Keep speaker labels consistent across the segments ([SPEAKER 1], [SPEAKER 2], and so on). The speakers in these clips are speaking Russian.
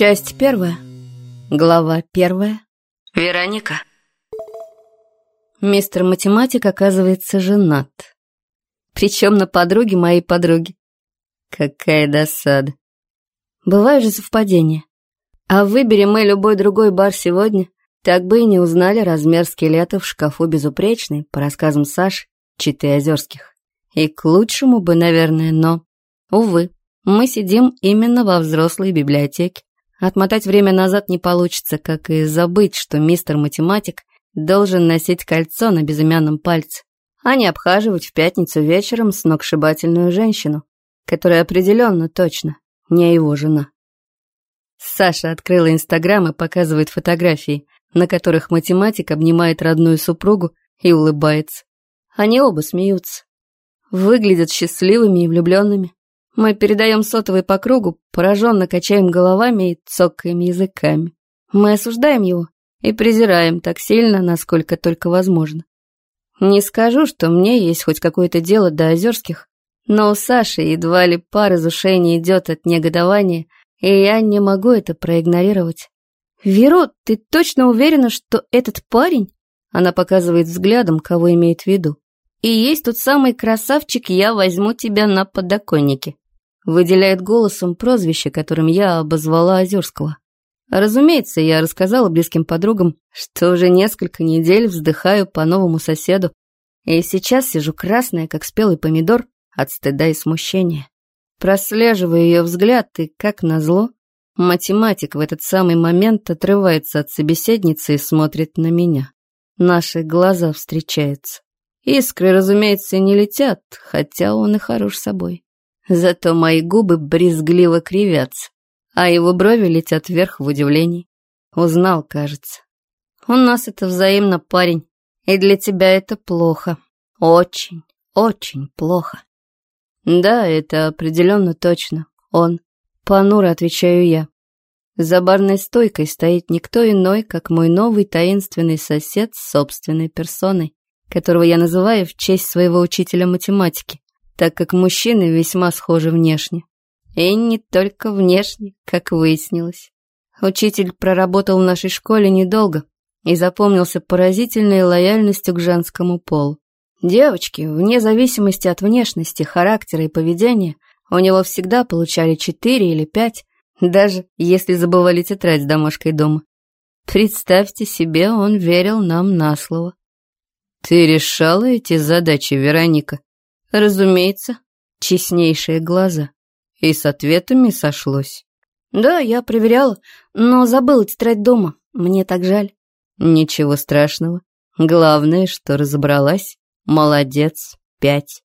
[SPEAKER 1] Часть первая. Глава первая. Вероника. Мистер Математик, оказывается, женат. Причем на подруге моей подруги. Какая досада. Бывают же совпадения. А выберем мы любой другой бар сегодня, так бы и не узнали размер скелета в шкафу безупречный, по рассказам Саши, Читы Озерских. И к лучшему бы, наверное, но, увы, мы сидим именно во взрослой библиотеке. Отмотать время назад не получится, как и забыть, что мистер математик должен носить кольцо на безымянном пальце, а не обхаживать в пятницу вечером сногсшибательную женщину, которая определенно точно не его жена. Саша открыла Инстаграм и показывает фотографии, на которых математик обнимает родную супругу и улыбается. Они оба смеются. Выглядят счастливыми и влюбленными. Мы передаем сотовый по кругу, пораженно качаем головами и цокаем языками. Мы осуждаем его и презираем так сильно, насколько только возможно. Не скажу, что мне есть хоть какое-то дело до Озерских, но у Саши едва ли пар из ушей не идет от негодования, и я не могу это проигнорировать. «Веро, ты точно уверена, что этот парень?» Она показывает взглядом, кого имеет в виду. «И есть тот самый красавчик, я возьму тебя на подоконнике» выделяет голосом прозвище, которым я обозвала Озерского. Разумеется, я рассказала близким подругам, что уже несколько недель вздыхаю по новому соседу, и сейчас сижу красная, как спелый помидор, от стыда и смущения. Прослеживаю ее взгляд, и, как назло, математик в этот самый момент отрывается от собеседницы и смотрит на меня. Наши глаза встречаются. Искры, разумеется, не летят, хотя он и хорош собой. Зато мои губы брезгливо кривятся, а его брови летят вверх в удивлении. Узнал, кажется. У нас это взаимно, парень, и для тебя это плохо. Очень, очень плохо. Да, это определенно точно. Он. Понуро отвечаю я. За барной стойкой стоит никто иной, как мой новый таинственный сосед с собственной персоной, которого я называю в честь своего учителя математики так как мужчины весьма схожи внешне. И не только внешне, как выяснилось. Учитель проработал в нашей школе недолго и запомнился поразительной лояльностью к женскому полу. Девочки, вне зависимости от внешности, характера и поведения, у него всегда получали четыре или пять, даже если забывали тетрадь с домашкой дома. Представьте себе, он верил нам на слово. «Ты решала эти задачи, Вероника?» Разумеется, честнейшие глаза. И с ответами сошлось. Да, я проверяла, но забыла тетрадь дома. Мне так жаль. Ничего страшного. Главное, что разобралась. Молодец, пять.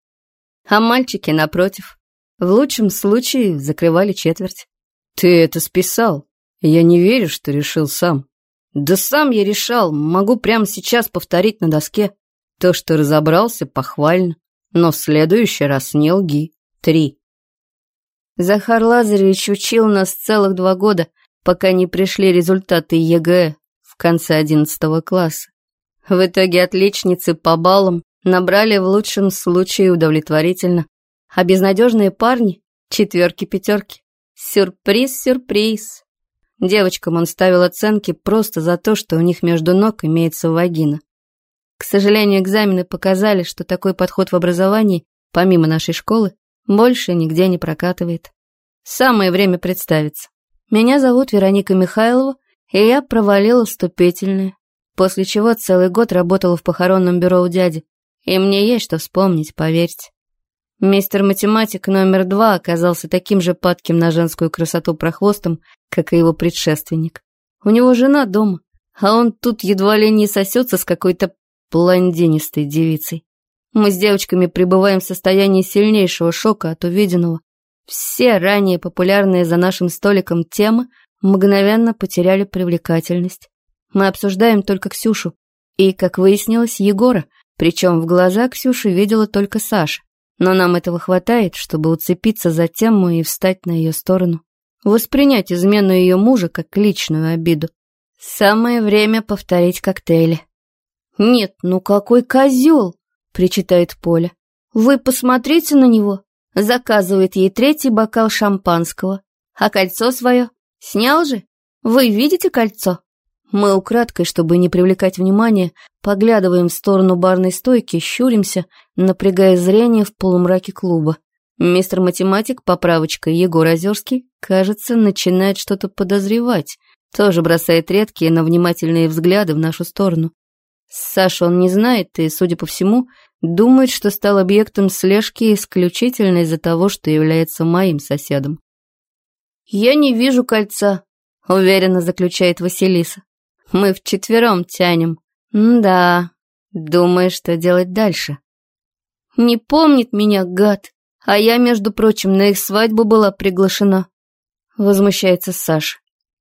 [SPEAKER 1] А мальчики, напротив, в лучшем случае закрывали четверть. Ты это списал. Я не верю, что решил сам. Да сам я решал, могу прямо сейчас повторить на доске. То, что разобрался, похвально. Но в следующий раз не лги. Три. Захар Лазаревич учил нас целых два года, пока не пришли результаты ЕГЭ в конце одиннадцатого класса. В итоге отличницы по баллам набрали в лучшем случае удовлетворительно, а безнадежные парни — четверки-пятерки. Сюрприз, сюрприз. Девочкам он ставил оценки просто за то, что у них между ног имеется вагина. К сожалению, экзамены показали, что такой подход в образовании, помимо нашей школы, больше нигде не прокатывает. Самое время представиться. Меня зовут Вероника Михайлова, и я провалила вступительное, после чего целый год работала в похоронном бюро у дяди. И мне есть что вспомнить, поверьте. Мистер математик номер два оказался таким же падким на женскую красоту прохвостом, как и его предшественник. У него жена дома, а он тут едва ли не сосется с какой-то блондинистой девицей. Мы с девочками пребываем в состоянии сильнейшего шока от увиденного. Все ранее популярные за нашим столиком темы мгновенно потеряли привлекательность. Мы обсуждаем только Ксюшу и, как выяснилось, Егора, причем в глаза Ксюши видела только Саша. Но нам этого хватает, чтобы уцепиться за тему и встать на ее сторону. Воспринять измену ее мужа как личную обиду. Самое время повторить коктейли. «Нет, ну какой козел!» — причитает Поля. «Вы посмотрите на него!» Заказывает ей третий бокал шампанского, а кольцо свое Снял же? Вы видите кольцо? Мы украдкой, чтобы не привлекать внимания, поглядываем в сторону барной стойки, щуримся, напрягая зрение в полумраке клуба. Мистер математик, поправочка Егор Озерский, кажется, начинает что-то подозревать, тоже бросает редкие, но внимательные взгляды в нашу сторону. Саша он не знает и, судя по всему, думает, что стал объектом слежки исключительно из-за того, что является моим соседом. «Я не вижу кольца», — уверенно заключает Василиса. «Мы вчетвером тянем». «Да, думаешь, что делать дальше?» «Не помнит меня, гад, а я, между прочим, на их свадьбу была приглашена», — возмущается Саша.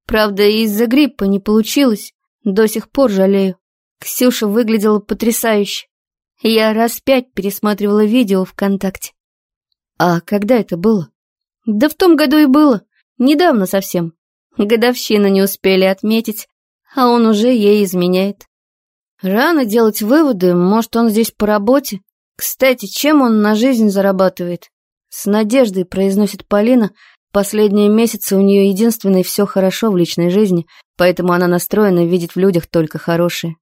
[SPEAKER 1] «Правда, из-за гриппа не получилось, до сих пор жалею. Ксюша выглядела потрясающе. Я раз пять пересматривала видео ВКонтакте. А когда это было? Да в том году и было. Недавно совсем. Годовщину не успели отметить, а он уже ей изменяет. Рано делать выводы, может, он здесь по работе. Кстати, чем он на жизнь зарабатывает? С надеждой произносит Полина. Последние месяцы у нее единственное все хорошо в личной жизни, поэтому она настроена видеть в людях только хорошие.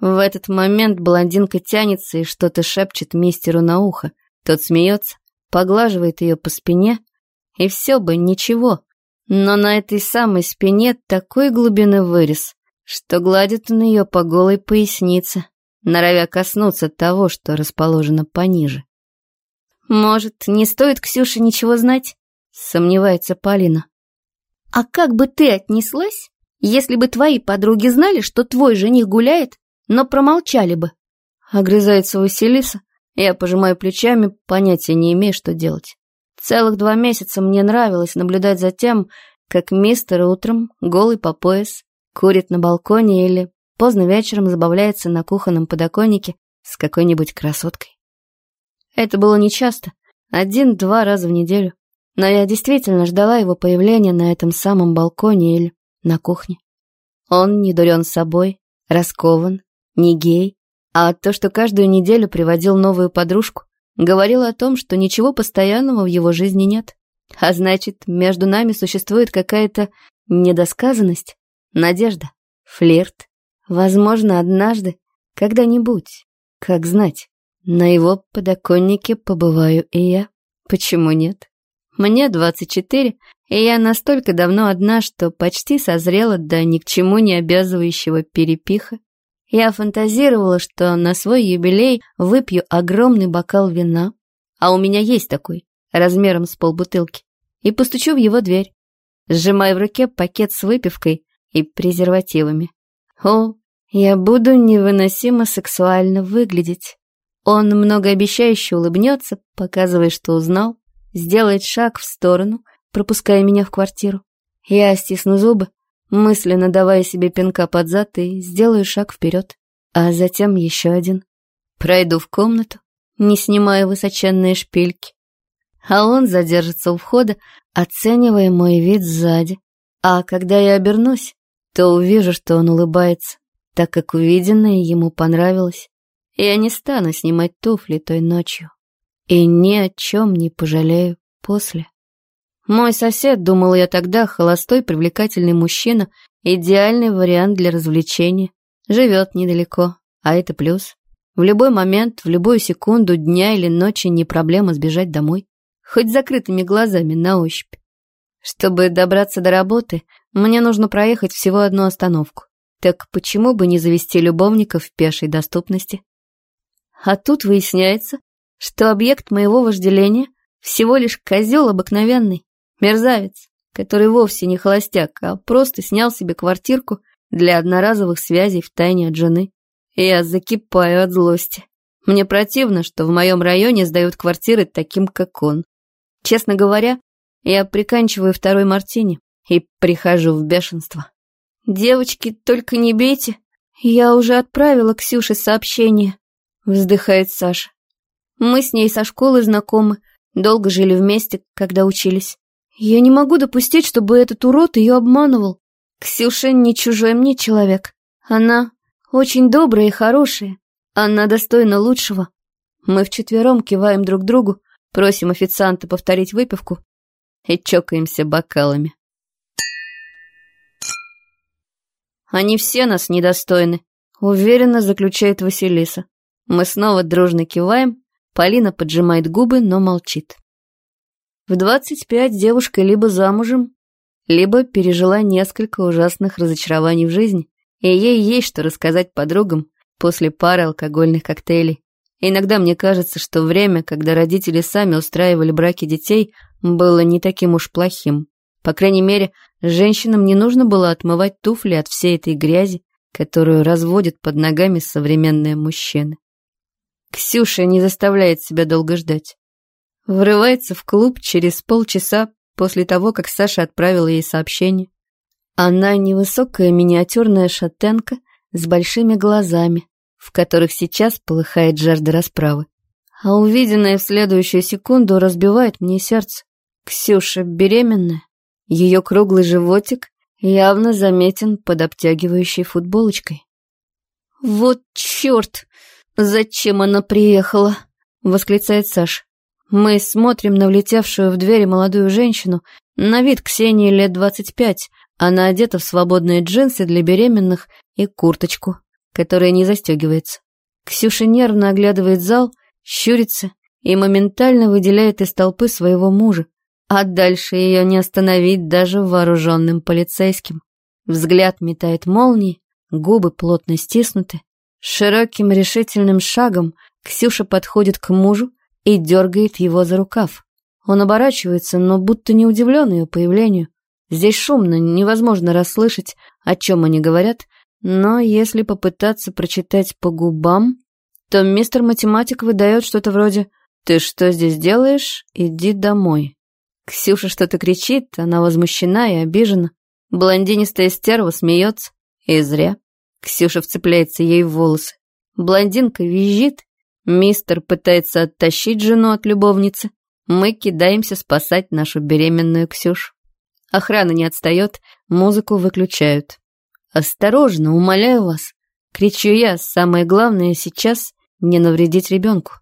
[SPEAKER 1] В этот момент блондинка тянется и что-то шепчет мистеру на ухо. Тот смеется, поглаживает ее по спине, и все бы ничего. Но на этой самой спине такой глубины вырез, что гладит он ее по голой пояснице, норовя коснуться того, что расположено пониже. «Может, не стоит Ксюше ничего знать?» — сомневается Полина. «А как бы ты отнеслась, если бы твои подруги знали, что твой жених гуляет но промолчали бы. Огрызается Василиса, я пожимаю плечами, понятия не имею, что делать. Целых два месяца мне нравилось наблюдать за тем, как мистер утром, голый по пояс, курит на балконе или поздно вечером забавляется на кухонном подоконнике с какой-нибудь красоткой. Это было нечасто, один-два раза в неделю, но я действительно ждала его появления на этом самом балконе или на кухне. Он не дурен собой, раскован, не гей, а то, что каждую неделю приводил новую подружку, говорило о том, что ничего постоянного в его жизни нет. А значит, между нами существует какая-то недосказанность, надежда, флирт. Возможно, однажды, когда-нибудь, как знать, на его подоконнике побываю и я. Почему нет? Мне 24, и я настолько давно одна, что почти созрела до ни к чему не обязывающего перепиха. Я фантазировала, что на свой юбилей выпью огромный бокал вина, а у меня есть такой, размером с полбутылки, и постучу в его дверь, сжимая в руке пакет с выпивкой и презервативами. О, я буду невыносимо сексуально выглядеть. Он многообещающе улыбнется, показывая, что узнал, сделает шаг в сторону, пропуская меня в квартиру. Я стисну зубы, мысленно давая себе пинка под зад и сделаю шаг вперед, а затем еще один. Пройду в комнату, не снимая высоченные шпильки, а он задержится у входа, оценивая мой вид сзади. А когда я обернусь, то увижу, что он улыбается, так как увиденное ему понравилось. Я не стану снимать туфли той ночью и ни о чем не пожалею после. Мой сосед, думал я тогда, холостой привлекательный мужчина, идеальный вариант для развлечения. Живет недалеко, а это плюс. В любой момент, в любую секунду дня или ночи не проблема сбежать домой. Хоть закрытыми глазами, на ощупь. Чтобы добраться до работы, мне нужно проехать всего одну остановку. Так почему бы не завести любовника в пешей доступности? А тут выясняется, что объект моего вожделения всего лишь козел обыкновенный, Мерзавец, который вовсе не холостяк, а просто снял себе квартирку для одноразовых связей в тайне от жены. Я закипаю от злости. Мне противно, что в моем районе сдают квартиры таким, как он. Честно говоря, я приканчиваю второй мартини и прихожу в бешенство. «Девочки, только не бейте. Я уже отправила Ксюше сообщение», — вздыхает Саша. «Мы с ней со школы знакомы, долго жили вместе, когда учились. Я не могу допустить, чтобы этот урод ее обманывал. Ксюша не чужой мне человек. Она очень добрая и хорошая. Она достойна лучшего. Мы вчетвером киваем друг другу, просим официанта повторить выпивку и чокаемся бокалами. Они все нас недостойны», — уверенно заключает Василиса. Мы снова дружно киваем, Полина поджимает губы, но молчит. В 25 девушка либо замужем, либо пережила несколько ужасных разочарований в жизни, и ей есть что рассказать подругам после пары алкогольных коктейлей. Иногда мне кажется, что время, когда родители сами устраивали браки детей, было не таким уж плохим. По крайней мере, женщинам не нужно было отмывать туфли от всей этой грязи, которую разводят под ногами современные мужчины. Ксюша не заставляет себя долго ждать. Врывается в клуб через полчаса после того, как Саша отправила ей сообщение. Она невысокая миниатюрная шатенка с большими глазами, в которых сейчас полыхает жажда расправы. А увиденное в следующую секунду разбивает мне сердце. Ксюша беременная. Ее круглый животик явно заметен под обтягивающей футболочкой. «Вот черт! Зачем она приехала?» — восклицает Саша. Мы смотрим на влетевшую в двери молодую женщину, на вид Ксении лет двадцать пять. Она одета в свободные джинсы для беременных и курточку которая не застегивается. Ксюша нервно оглядывает зал, щурится и моментально выделяет из толпы своего мужа, а дальше ее не остановить даже вооруженным полицейским. Взгляд метает молнии, губы плотно стиснуты. Широким решительным шагом Ксюша подходит к мужу и дергает его за рукав. Он оборачивается, но будто не удивлен ее появлению. Здесь шумно, невозможно расслышать, о чем они говорят, но если попытаться прочитать по губам, то мистер математик выдает что-то вроде «Ты что здесь делаешь? Иди домой». Ксюша что-то кричит, она возмущена и обижена. Блондинистая стерва смеется. И зря. Ксюша вцепляется ей в волосы. Блондинка визжит. Мистер пытается оттащить жену от любовницы. Мы кидаемся спасать нашу беременную Ксюшу. Охрана не отстает, музыку выключают. «Осторожно, умоляю вас!» — кричу я, самое главное сейчас — не навредить ребенку.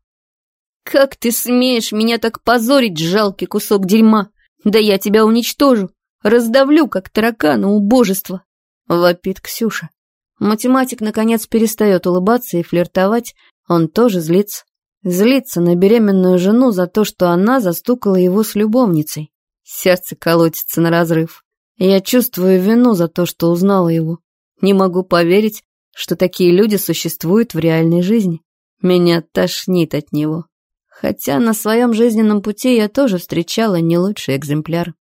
[SPEAKER 1] «Как ты смеешь меня так позорить, жалкий кусок дерьма? Да я тебя уничтожу, раздавлю, как таракана убожество!» — вопит Ксюша. Математик, наконец, перестает улыбаться и флиртовать, он тоже злится. Злится на беременную жену за то, что она застукала его с любовницей. Сердце колотится на разрыв. Я чувствую вину за то, что узнала его. Не могу поверить, что такие люди существуют в реальной жизни. Меня тошнит от него. Хотя на своем жизненном пути я тоже встречала не лучший экземпляр.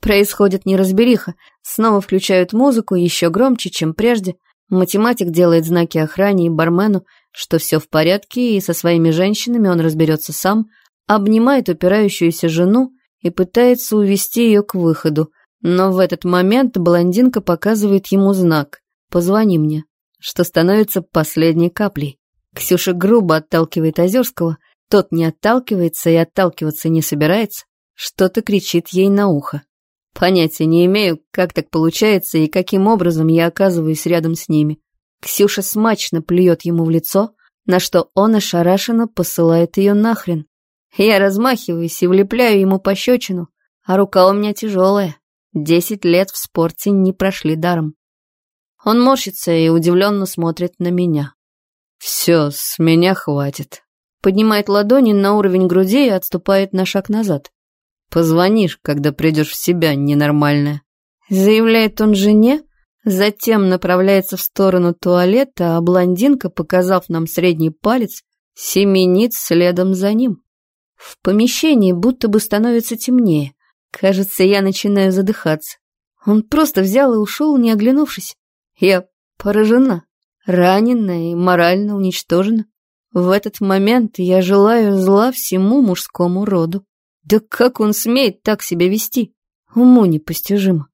[SPEAKER 1] Происходит неразбериха. Снова включают музыку еще громче, чем прежде. Математик делает знаки охране и бармену, что все в порядке, и со своими женщинами он разберется сам, обнимает упирающуюся жену и пытается увести ее к выходу, но в этот момент блондинка показывает ему знак «Позвони мне», что становится последней каплей. Ксюша грубо отталкивает Озерского, тот не отталкивается и отталкиваться не собирается, что-то кричит ей на ухо. Понятия не имею, как так получается и каким образом я оказываюсь рядом с ними. Ксюша смачно плюет ему в лицо, на что он ошарашенно посылает ее нахрен. Я размахиваюсь и влепляю ему пощечину, а рука у меня тяжелая. Десять лет в спорте не прошли даром. Он морщится и удивленно смотрит на меня. «Все, с меня хватит». Поднимает ладони на уровень груди и отступает на шаг назад. «Позвонишь, когда придешь в себя, ненормальная». Заявляет он жене, затем направляется в сторону туалета, а блондинка, показав нам средний палец, семенит следом за ним. В помещении будто бы становится темнее. Кажется, я начинаю задыхаться. Он просто взял и ушел, не оглянувшись. Я поражена, ранена и морально уничтожена. В этот момент я желаю зла всему мужскому роду. Да как он смеет так себя вести? Уму непостижимо.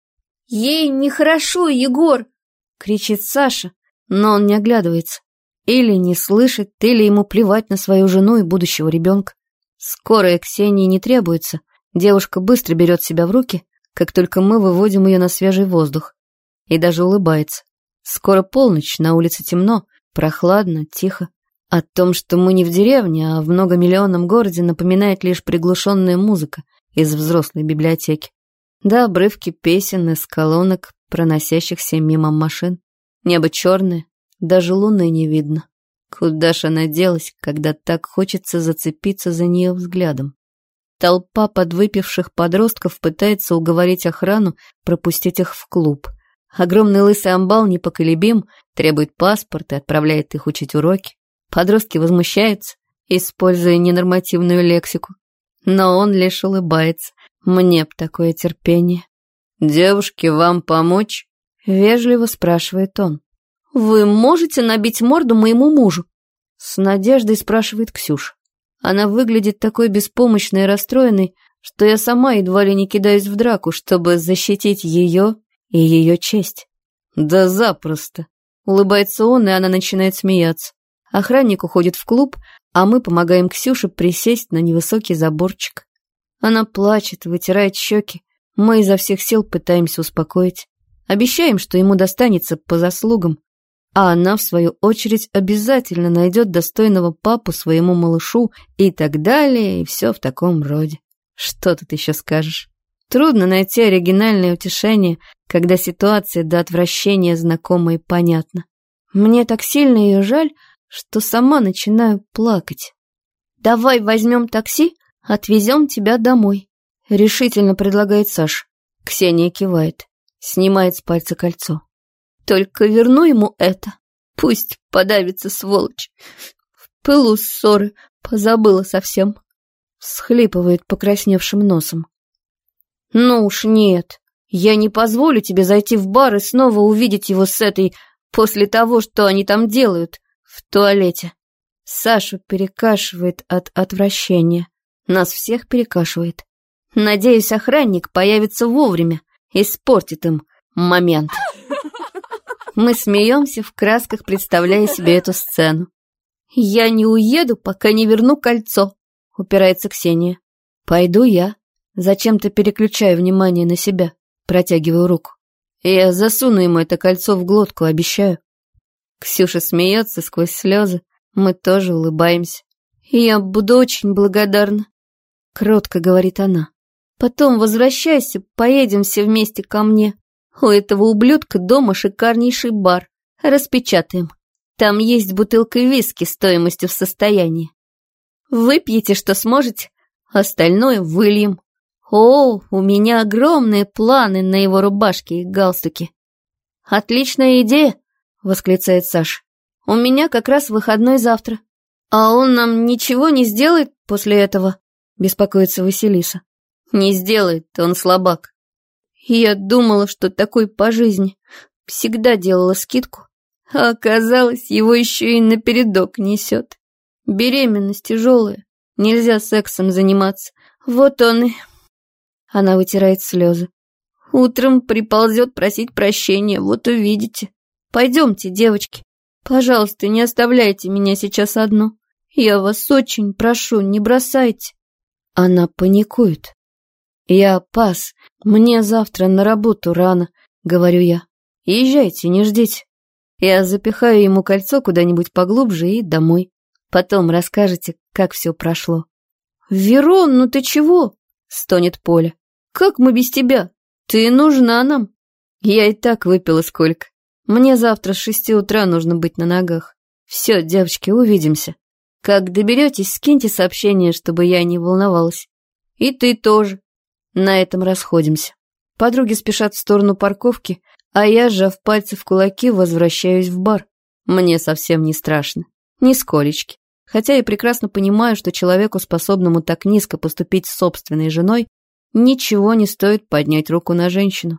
[SPEAKER 1] «Ей нехорошо, Егор!» — кричит Саша, но он не оглядывается. Или не слышит, или ему плевать на свою жену и будущего ребенка. Скорая Ксении не требуется, Девушка быстро берет себя в руки, как только мы выводим ее на свежий воздух. И даже улыбается. Скоро полночь, на улице темно, прохладно, тихо. О том, что мы не в деревне, а в многомиллионном городе, напоминает лишь приглушенная музыка из взрослой библиотеки. Да, обрывки песен из колонок проносящихся мимо машин. Небо черное, даже луны не видно. Куда ж она делась, когда так хочется зацепиться за нее взглядом? Толпа подвыпивших подростков пытается уговорить охрану пропустить их в клуб. Огромный лысый амбал непоколебим, требует паспорт и отправляет их учить уроки. Подростки возмущаются, используя ненормативную лексику. Но он лишь улыбается. Мне б такое терпение. «Девушке, вам помочь?» — вежливо спрашивает он. «Вы можете набить морду моему мужу?» С надеждой спрашивает Ксюша. Она выглядит такой беспомощной и расстроенной, что я сама едва ли не кидаюсь в драку, чтобы защитить ее и ее честь. «Да запросто!» Улыбается он, и она начинает смеяться. Охранник уходит в клуб, а мы помогаем Ксюше присесть на невысокий заборчик. Она плачет, вытирает щеки. Мы изо всех сил пытаемся успокоить. Обещаем, что ему достанется по заслугам, а она, в свою очередь, обязательно найдет достойного папу своему малышу и так далее, и все в таком роде. Что тут еще скажешь? Трудно найти оригинальное утешение, когда ситуация до отвращения знакома и понятна. Мне так сильно ее жаль, что сама начинаю плакать. «Давай возьмем такси, отвезем тебя домой», — решительно предлагает Саша. Ксения кивает, снимает с пальца кольцо. Только верну ему это. Пусть подавится сволочь. В пылу ссоры позабыла совсем. Схлипывает покрасневшим носом. Ну уж нет. Я не позволю тебе зайти в бар и снова увидеть его с этой после того, что они там делают в туалете. Сашу перекашивает от отвращения. Нас всех перекашивает. Надеюсь, охранник появится вовремя, испортит им момент. Мы смеемся в красках, представляя себе эту сцену. «Я не уеду, пока не верну кольцо», — упирается Ксения. «Пойду я». Зачем-то переключаю внимание на себя, протягиваю руку. Я засуну ему это кольцо в глотку, обещаю. Ксюша смеется сквозь слезы, мы тоже улыбаемся. «Я буду очень благодарна», — кротко говорит она. «Потом возвращайся, поедем все вместе ко мне. У этого ублюдка дома шикарнейший бар. Распечатаем. Там есть бутылка виски стоимостью в состоянии. Выпьете, что сможете, остальное выльем. О, у меня огромные планы на его рубашке и галстуке. Отличная идея, восклицает Саша. У меня как раз выходной завтра. А он нам ничего не сделает после этого, беспокоится Василиса. Не сделает, он слабак. Я думала, что такой по жизни. Всегда делала скидку. А оказалось, его еще и напередок несет. Беременность тяжелая. Нельзя сексом заниматься. Вот он и... Она вытирает слезы. Утром приползет просить прощения, вот увидите. Пойдемте, девочки. Пожалуйста, не оставляйте меня сейчас одну. Я вас очень прошу, не бросайте. Она паникует. «Я пас. Мне завтра на работу рано», — говорю я. «Езжайте, не ждите». Я запихаю ему кольцо куда-нибудь поглубже и домой. Потом расскажете, как все прошло. «Верон, ну ты чего?» — стонет Поля. «Как мы без тебя? Ты нужна нам». Я и так выпила сколько. Мне завтра с шести утра нужно быть на ногах. Все, девочки, увидимся. Как доберетесь, скиньте сообщение, чтобы я не волновалась. И ты тоже. На этом расходимся. Подруги спешат в сторону парковки, а я, сжав пальцы в кулаки, возвращаюсь в бар. Мне совсем не страшно. Нисколечки. Хотя я прекрасно понимаю, что человеку, способному так низко поступить с собственной женой, ничего не стоит поднять руку на женщину.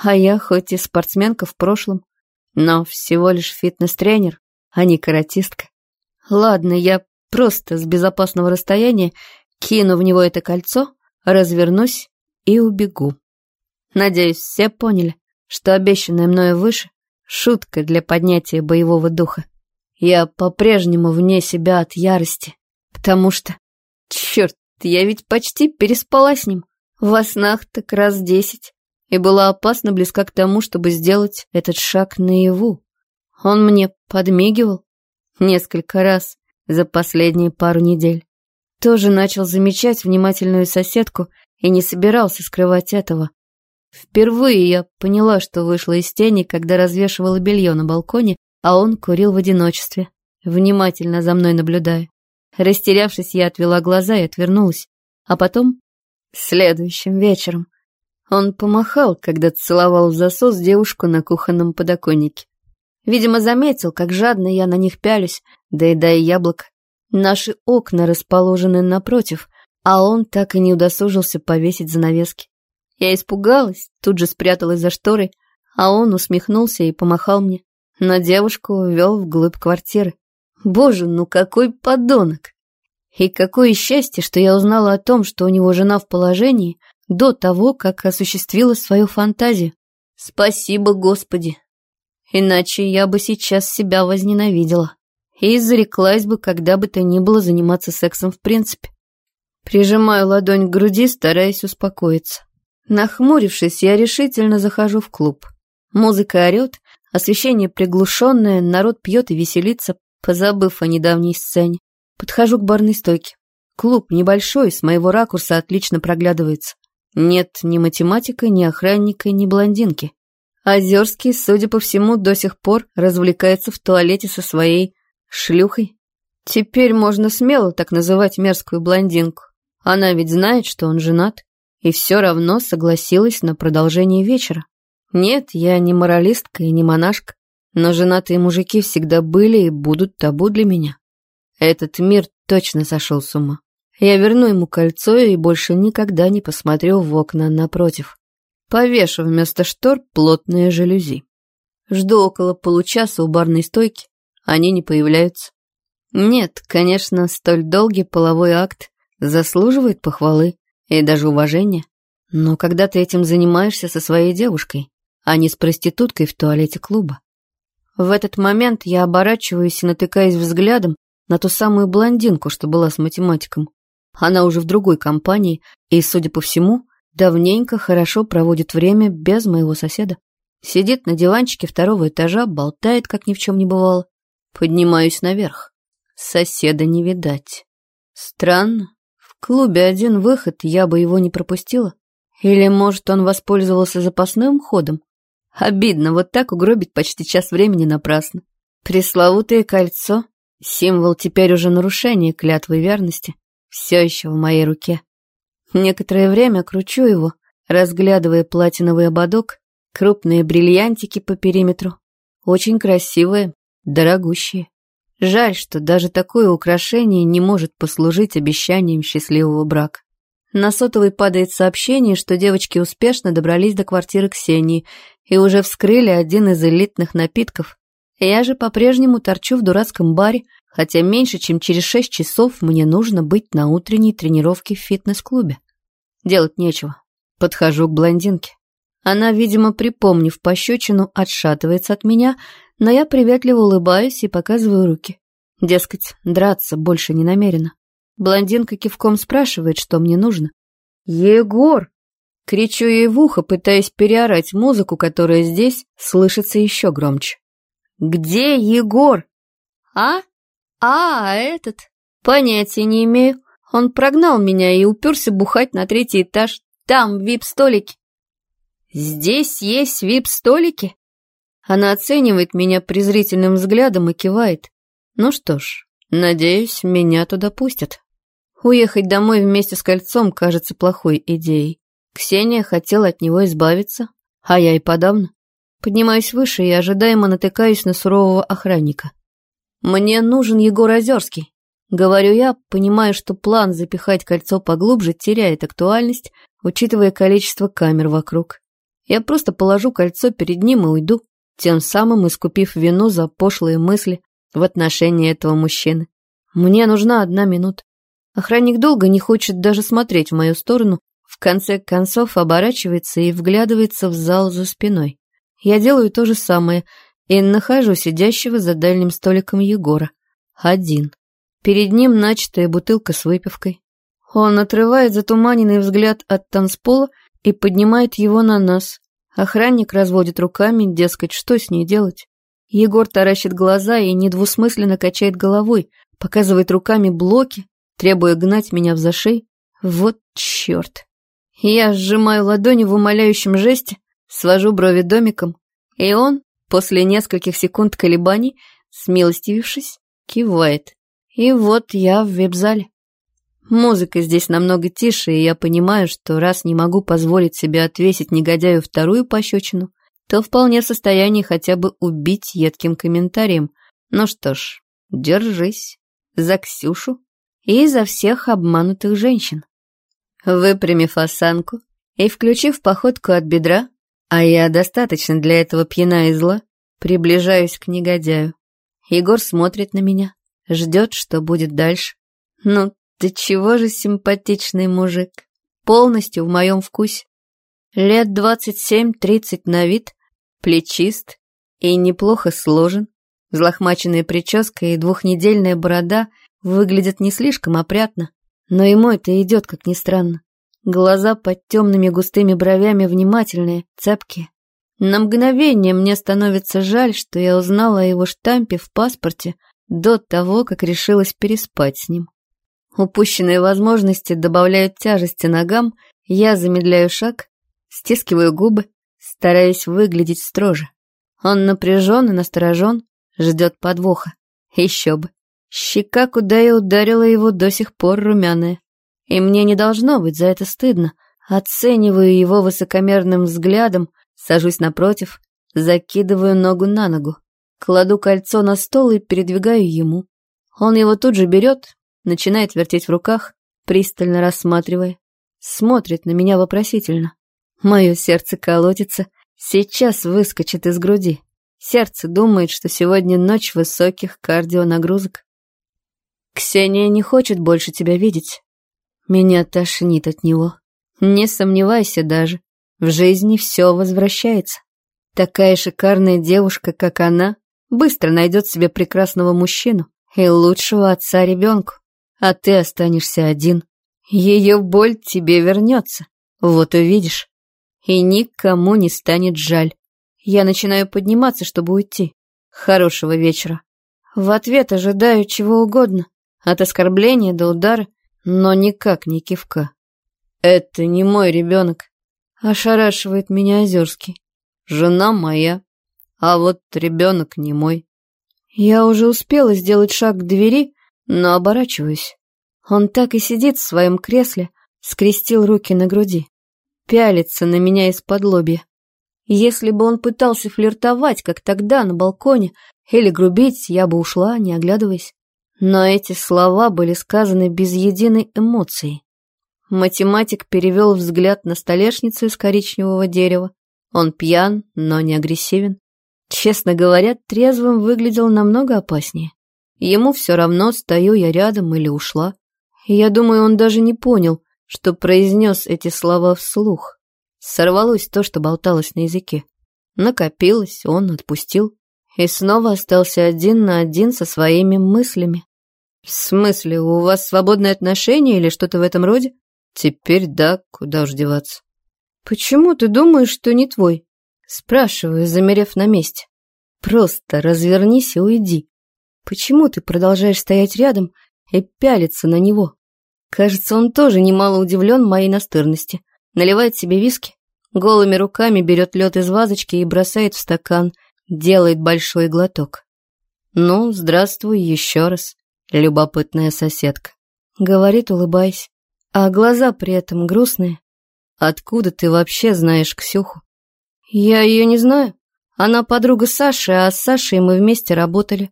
[SPEAKER 1] А я хоть и спортсменка в прошлом, но всего лишь фитнес-тренер, а не каратистка. Ладно, я просто с безопасного расстояния кину в него это кольцо, развернусь и убегу. Надеюсь, все поняли, что обещанное мною выше — шутка для поднятия боевого духа. Я по-прежнему вне себя от ярости, потому что... Черт, я ведь почти переспала с ним. Во снах так раз десять. И была опасно близка к тому, чтобы сделать этот шаг наяву. Он мне подмигивал несколько раз за последние пару недель. Тоже начал замечать внимательную соседку и не собирался скрывать этого. Впервые я поняла, что вышла из тени, когда развешивала белье на балконе, а он курил в одиночестве, внимательно за мной наблюдая. Растерявшись, я отвела глаза и отвернулась. А потом, следующим вечером, он помахал, когда целовал в засос девушку на кухонном подоконнике. Видимо, заметил, как жадно я на них пялюсь, доедая яблоко. Наши окна расположены напротив, а он так и не удосужился повесить занавески. Я испугалась, тут же спряталась за шторой, а он усмехнулся и помахал мне. Но девушку вел вглубь квартиры. Боже, ну какой подонок! И какое счастье, что я узнала о том, что у него жена в положении, до того, как осуществила свою фантазию. Спасибо, Господи! Иначе я бы сейчас себя возненавидела и зареклась бы, когда бы то ни было, заниматься сексом в принципе. Прижимаю ладонь к груди, стараясь успокоиться. Нахмурившись, я решительно захожу в клуб. Музыка орет, освещение приглушенное, народ пьет и веселится, позабыв о недавней сцене. Подхожу к барной стойке. Клуб небольшой, с моего ракурса отлично проглядывается. Нет ни математика, ни охранника, ни блондинки. Озерский, судя по всему, до сих пор развлекается в туалете со своей шлюхой. Теперь можно смело так называть мерзкую блондинку. Она ведь знает, что он женат, и все равно согласилась на продолжение вечера. Нет, я не моралистка и не монашка, но женатые мужики всегда были и будут табу для меня. Этот мир точно сошел с ума. Я верну ему кольцо и больше никогда не посмотрю в окна напротив. Повешу вместо штор плотные жалюзи. Жду около получаса у барной стойки. Они не появляются. Нет, конечно, столь долгий половой акт заслуживает похвалы и даже уважения. Но когда ты этим занимаешься со своей девушкой, а не с проституткой в туалете клуба. В этот момент я оборачиваюсь и натыкаюсь взглядом на ту самую блондинку, что была с математиком. Она уже в другой компании и, судя по всему, Давненько хорошо проводит время без моего соседа. Сидит на диванчике второго этажа, болтает, как ни в чем не бывало. Поднимаюсь наверх. Соседа не видать. Странно. В клубе один выход, я бы его не пропустила. Или, может, он воспользовался запасным ходом? Обидно вот так угробить почти час времени напрасно. Пресловутое кольцо, символ теперь уже нарушения клятвы верности, все еще в моей руке. Некоторое время кручу его, разглядывая платиновый ободок, крупные бриллиантики по периметру. Очень красивые, дорогущие. Жаль, что даже такое украшение не может послужить обещанием счастливого брака. На сотовый падает сообщение, что девочки успешно добрались до квартиры Ксении и уже вскрыли один из элитных напитков. Я же по-прежнему торчу в дурацком баре, хотя меньше, чем через шесть часов мне нужно быть на утренней тренировке в фитнес-клубе. Делать нечего. Подхожу к блондинке. Она, видимо, припомнив пощечину, отшатывается от меня, но я приветливо улыбаюсь и показываю руки. Дескать, драться больше не намерена. Блондинка кивком спрашивает, что мне нужно. «Егор!» Кричу ей в ухо, пытаясь переорать музыку, которая здесь слышится еще громче. «Где Егор?» «А? А, этот? Понятия не имею. Он прогнал меня и уперся бухать на третий этаж. Там вип-столики. Здесь есть вип-столики? Она оценивает меня презрительным взглядом и кивает. Ну что ж, надеюсь, меня туда пустят. Уехать домой вместе с кольцом кажется плохой идеей. Ксения хотела от него избавиться, а я и подавно. Поднимаюсь выше и ожидаемо натыкаюсь на сурового охранника. Мне нужен Егор Озерский. Говорю я, понимая, что план запихать кольцо поглубже теряет актуальность, учитывая количество камер вокруг. Я просто положу кольцо перед ним и уйду, тем самым искупив вину за пошлые мысли в отношении этого мужчины. Мне нужна одна минута. Охранник долго не хочет даже смотреть в мою сторону, в конце концов оборачивается и вглядывается в зал за спиной. Я делаю то же самое и нахожу сидящего за дальним столиком Егора. Один. Перед ним начатая бутылка с выпивкой. Он отрывает затуманенный взгляд от танцпола и поднимает его на нас. Охранник разводит руками, дескать, что с ней делать. Егор таращит глаза и недвусмысленно качает головой, показывает руками блоки, требуя гнать меня в зашей. Вот черт. Я сжимаю ладони в умоляющем жесте, свожу брови домиком, и он, после нескольких секунд колебаний, смилостивившись, кивает. И вот я в веб-зале. Музыка здесь намного тише, и я понимаю, что раз не могу позволить себе отвесить негодяю вторую пощечину, то вполне в состоянии хотя бы убить едким комментарием. Ну что ж, держись. За Ксюшу и за всех обманутых женщин. Выпрямив осанку и включив походку от бедра, а я достаточно для этого пьяна и зла, приближаюсь к негодяю. Егор смотрит на меня, ждет, что будет дальше. Ну, ты чего же симпатичный мужик, полностью в моем вкусе. Лет двадцать семь-тридцать на вид, плечист и неплохо сложен. Взлохмаченная прическа и двухнедельная борода выглядят не слишком опрятно, но ему это идет, как ни странно. Глаза под темными густыми бровями внимательные, цепкие. На мгновение мне становится жаль, что я узнала о его штампе в паспорте до того, как решилась переспать с ним. Упущенные возможности добавляют тяжести ногам, я замедляю шаг, стискиваю губы, стараясь выглядеть строже. Он напряжен и насторожен, ждет подвоха. Еще бы. Щека, куда я ударила его, до сих пор румяная. И мне не должно быть за это стыдно. Оцениваю его высокомерным взглядом, сажусь напротив, закидываю ногу на ногу, кладу кольцо на стол и передвигаю ему. Он его тут же берет, начинает вертеть в руках, пристально рассматривая. Смотрит на меня вопросительно. Мое сердце колотится, сейчас выскочит из груди. Сердце думает, что сегодня ночь высоких кардионагрузок. Ксения не хочет больше тебя видеть. Меня тошнит от него. Не сомневайся даже, в жизни все возвращается. Такая шикарная девушка, как она, быстро найдет себе прекрасного мужчину и лучшего отца ребенку, а ты останешься один. Ее боль тебе вернется, вот увидишь. И никому не станет жаль. Я начинаю подниматься, чтобы уйти. Хорошего вечера. В ответ ожидаю чего угодно. От оскорбления до удара, но никак не кивка. Это не мой ребенок. Ошарашивает меня Озерский. Жена моя, а вот ребенок не мой. Я уже успела сделать шаг к двери, но оборачиваюсь. Он так и сидит в своем кресле, скрестил руки на груди. Пялится на меня из-под лобья. Если бы он пытался флиртовать, как тогда на балконе, или грубить, я бы ушла, не оглядываясь. Но эти слова были сказаны без единой эмоции. Математик перевел взгляд на столешницу из коричневого дерева. Он пьян, но не агрессивен. Честно говоря, трезвым выглядел намного опаснее. Ему все равно, стою я рядом или ушла. я думаю, он даже не понял, что произнес эти слова вслух. Сорвалось то, что болталось на языке. Накопилось, он отпустил. И снова остался один на один со своими мыслями. «В смысле, у вас свободные отношения или что-то в этом роде?» «Теперь да, куда уж деваться». «Почему ты думаешь, что не твой?» Спрашиваю, замерев на месте. «Просто развернись и уйди. Почему ты продолжаешь стоять рядом и пялиться на него?» Кажется, он тоже немало удивлен моей настырности наливает себе виски, голыми руками берет лед из вазочки и бросает в стакан, делает большой глоток. «Ну, здравствуй еще раз, любопытная соседка», — говорит, улыбаясь, а глаза при этом грустные. «Откуда ты вообще знаешь Ксюху?» «Я ее не знаю. Она подруга Саши, а с Сашей мы вместе работали».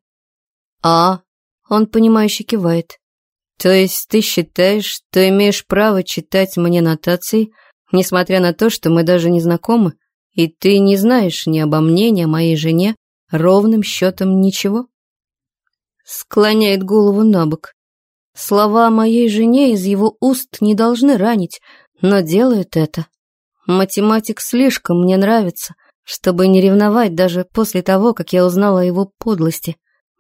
[SPEAKER 1] «А?» — он понимающе кивает. «То есть ты считаешь, что имеешь право читать мне нотации, — несмотря на то, что мы даже не знакомы, и ты не знаешь ни обо мне, ни о моей жене, ровным счетом ничего?» Склоняет голову на бок. Слова о моей жене из его уст не должны ранить, но делают это. Математик слишком мне нравится, чтобы не ревновать даже после того, как я узнала о его подлости.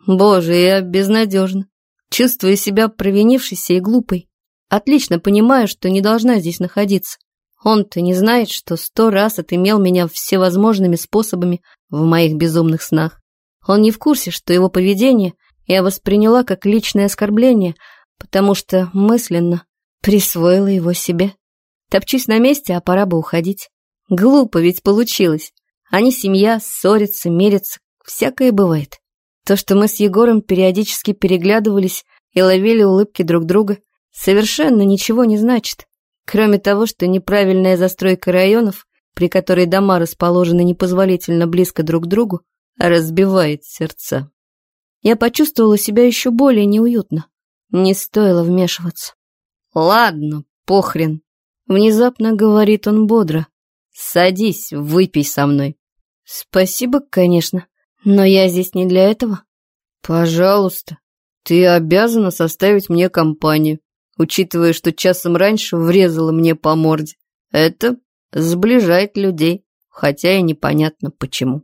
[SPEAKER 1] Боже, я безнадежна. Чувствую себя провинившейся и глупой. Отлично понимаю, что не должна здесь находиться. Он-то не знает, что сто раз отымел меня всевозможными способами в моих безумных снах. Он не в курсе, что его поведение я восприняла как личное оскорбление, потому что мысленно присвоила его себе. Топчусь на месте, а пора бы уходить. Глупо ведь получилось. Они семья, ссорятся, мерятся, всякое бывает. То, что мы с Егором периодически переглядывались и ловили улыбки друг друга, совершенно ничего не значит. Кроме того, что неправильная застройка районов, при которой дома расположены непозволительно близко друг к другу, разбивает сердца. Я почувствовала себя еще более неуютно. Не стоило вмешиваться. «Ладно, похрен», — внезапно говорит он бодро. «Садись, выпей со мной». «Спасибо, конечно, но я здесь не для этого». «Пожалуйста, ты обязана составить мне компанию, учитывая, что часом раньше врезала мне по морде. Это сближает людей, хотя и непонятно почему».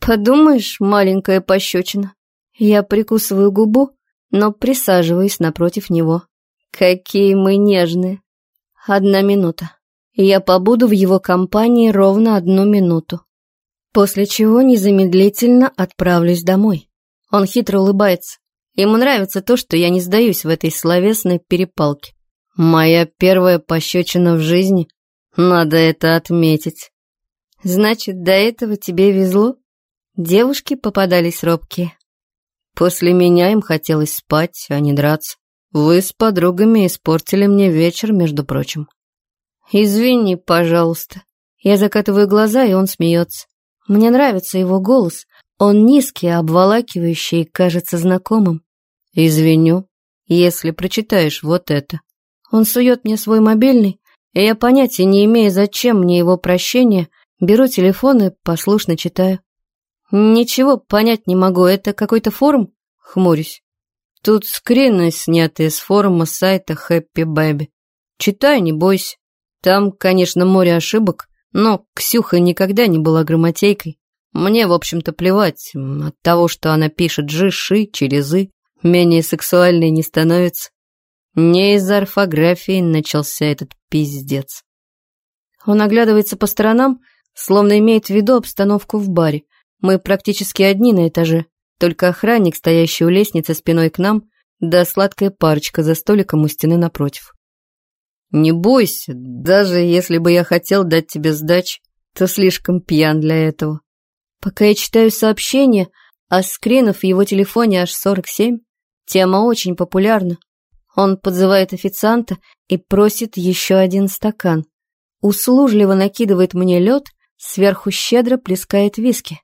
[SPEAKER 1] «Подумаешь, маленькая пощечина». Я прикусываю губу, но присаживаюсь напротив него. Какие мы нежные. Одна минута. Я побуду в его компании ровно одну минуту. После чего незамедлительно отправлюсь домой. Он хитро улыбается. Ему нравится то, что я не сдаюсь в этой словесной перепалке. Моя первая пощечина в жизни. Надо это отметить. Значит, до этого тебе везло? Девушки попадались робкие. После меня им хотелось спать, а не драться. Вы с подругами испортили мне вечер, между прочим. Извини, пожалуйста. Я закатываю глаза, и он смеется. Мне нравится его голос. Он низкий, обволакивающий, кажется знакомым. Извиню, если прочитаешь вот это. Он сует мне свой мобильный, и я понятия не имею, зачем мне его прощение, беру телефон и послушно читаю. Ничего понять не могу, это какой-то форум? Хмурюсь. Тут скрины, снятые с форума сайта Happy Baby. Читай, не бойся. Там, конечно, море ошибок, но Ксюха никогда не была грамотейкой. Мне, в общем-то, плевать. От того, что она пишет «жи», «ши», через «и», менее сексуальной не становится. Не из орфографии начался этот пиздец. Он оглядывается по сторонам, словно имеет в виду обстановку в баре. Мы практически одни на этаже. Только охранник, стоящий у лестницы спиной к нам, да сладкая парочка за столиком у стены напротив. «Не бойся, даже если бы я хотел дать тебе сдач, то слишком пьян для этого». Пока я читаю сообщение, а скринов в его телефоне аж 47, тема очень популярна. Он подзывает официанта и просит еще один стакан. Услужливо накидывает мне лед, сверху щедро плескает виски.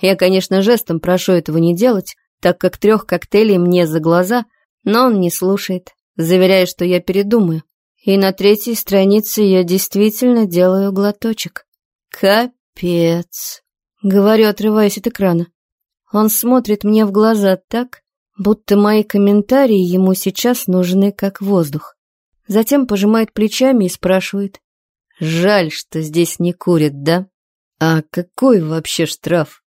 [SPEAKER 1] Я, конечно, жестом прошу этого не делать, так как трех коктейлей мне за глаза, но он не слушает, заверяя, что я передумаю. И на третьей странице я действительно делаю глоточек. Капец. Говорю, отрываясь от экрана. Он смотрит мне в глаза так, будто мои комментарии ему сейчас нужны как воздух. Затем пожимает плечами и спрашивает. «Жаль, что здесь не курят, да? А какой вообще штраф?»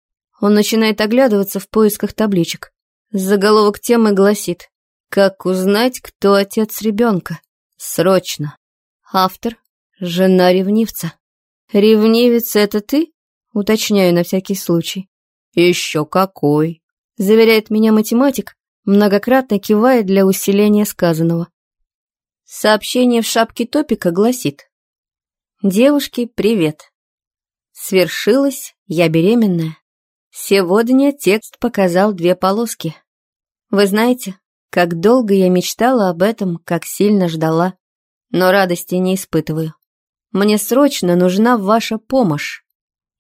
[SPEAKER 1] Он начинает оглядываться в поисках табличек. Заголовок темы гласит «Как узнать, кто отец ребенка? Срочно!» Автор – жена ревнивца. «Ревнивец – это ты?» – уточняю на всякий случай. «Еще какой!» – заверяет меня математик, многократно кивая для усиления сказанного. Сообщение в шапке топика гласит «Девушки, привет! Свершилось, я беременная. Сегодня текст показал две полоски. Вы знаете, как долго я мечтала об этом, как сильно ждала, но радости не испытываю. Мне срочно нужна ваша помощь.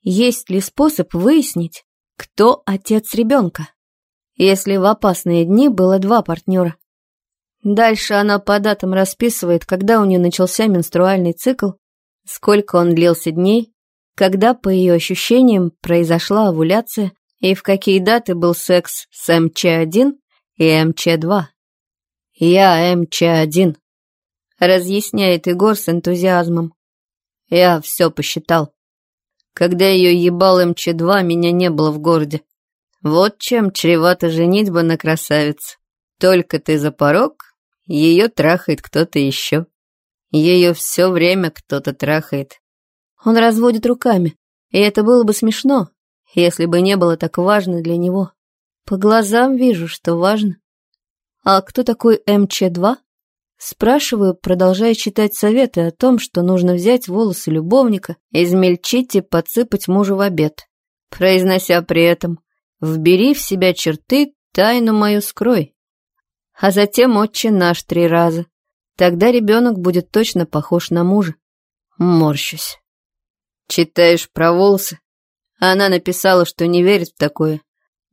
[SPEAKER 1] Есть ли способ выяснить, кто отец ребенка? Если в опасные дни было два партнера. Дальше она по датам расписывает, когда у нее начался менструальный цикл, сколько он длился дней, когда, по ее ощущениям, произошла овуляция и в какие даты был секс с МЧ-1 и МЧ-2. «Я МЧ-1», — разъясняет Егор с энтузиазмом. «Я все посчитал. Когда ее ебал МЧ-2, меня не было в городе. Вот чем чревата женитьба на красавице. Только ты за порог, ее трахает кто-то еще. Ее все время кто-то трахает. Он разводит руками, и это было бы смешно, если бы не было так важно для него. По глазам вижу, что важно. А кто такой МЧ-2? Спрашиваю, продолжая читать советы о том, что нужно взять волосы любовника, измельчить и подсыпать мужу в обед, произнося при этом «Вбери в себя черты, тайну мою скрой». А затем отче наш три раза. Тогда ребенок будет точно похож на мужа. Морщусь. Читаешь про волосы? Она написала, что не верит в такое,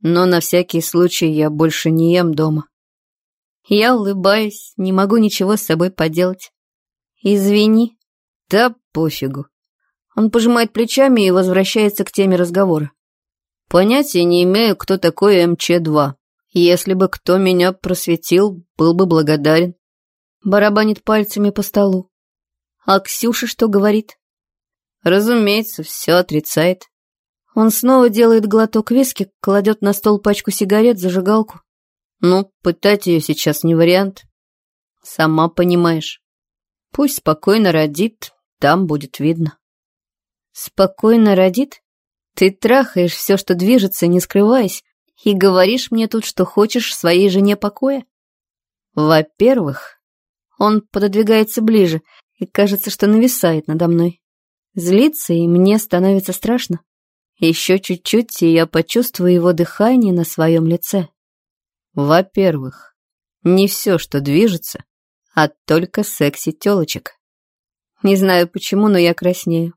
[SPEAKER 1] но на всякий случай я больше не ем дома. Я улыбаюсь, не могу ничего с собой поделать. Извини. Да пофигу. Он пожимает плечами и возвращается к теме разговора. Понятия не имею, кто такой МЧ-2. Если бы кто меня просветил, был бы благодарен. Барабанит пальцами по столу. А Ксюша что говорит? Разумеется, все отрицает. Он снова делает глоток виски, кладет на стол пачку сигарет, зажигалку. Ну, пытать ее сейчас не вариант. Сама понимаешь. Пусть спокойно родит, там будет видно. Спокойно родит? Ты трахаешь все, что движется, не скрываясь, и говоришь мне тут, что хочешь своей жене покоя? Во-первых, он пододвигается ближе и кажется, что нависает надо мной. Злится, и мне становится страшно. Еще чуть-чуть, и я почувствую его дыхание на своем лице. Во-первых, не все, что движется, а только секси-телочек. Не знаю почему, но я краснею.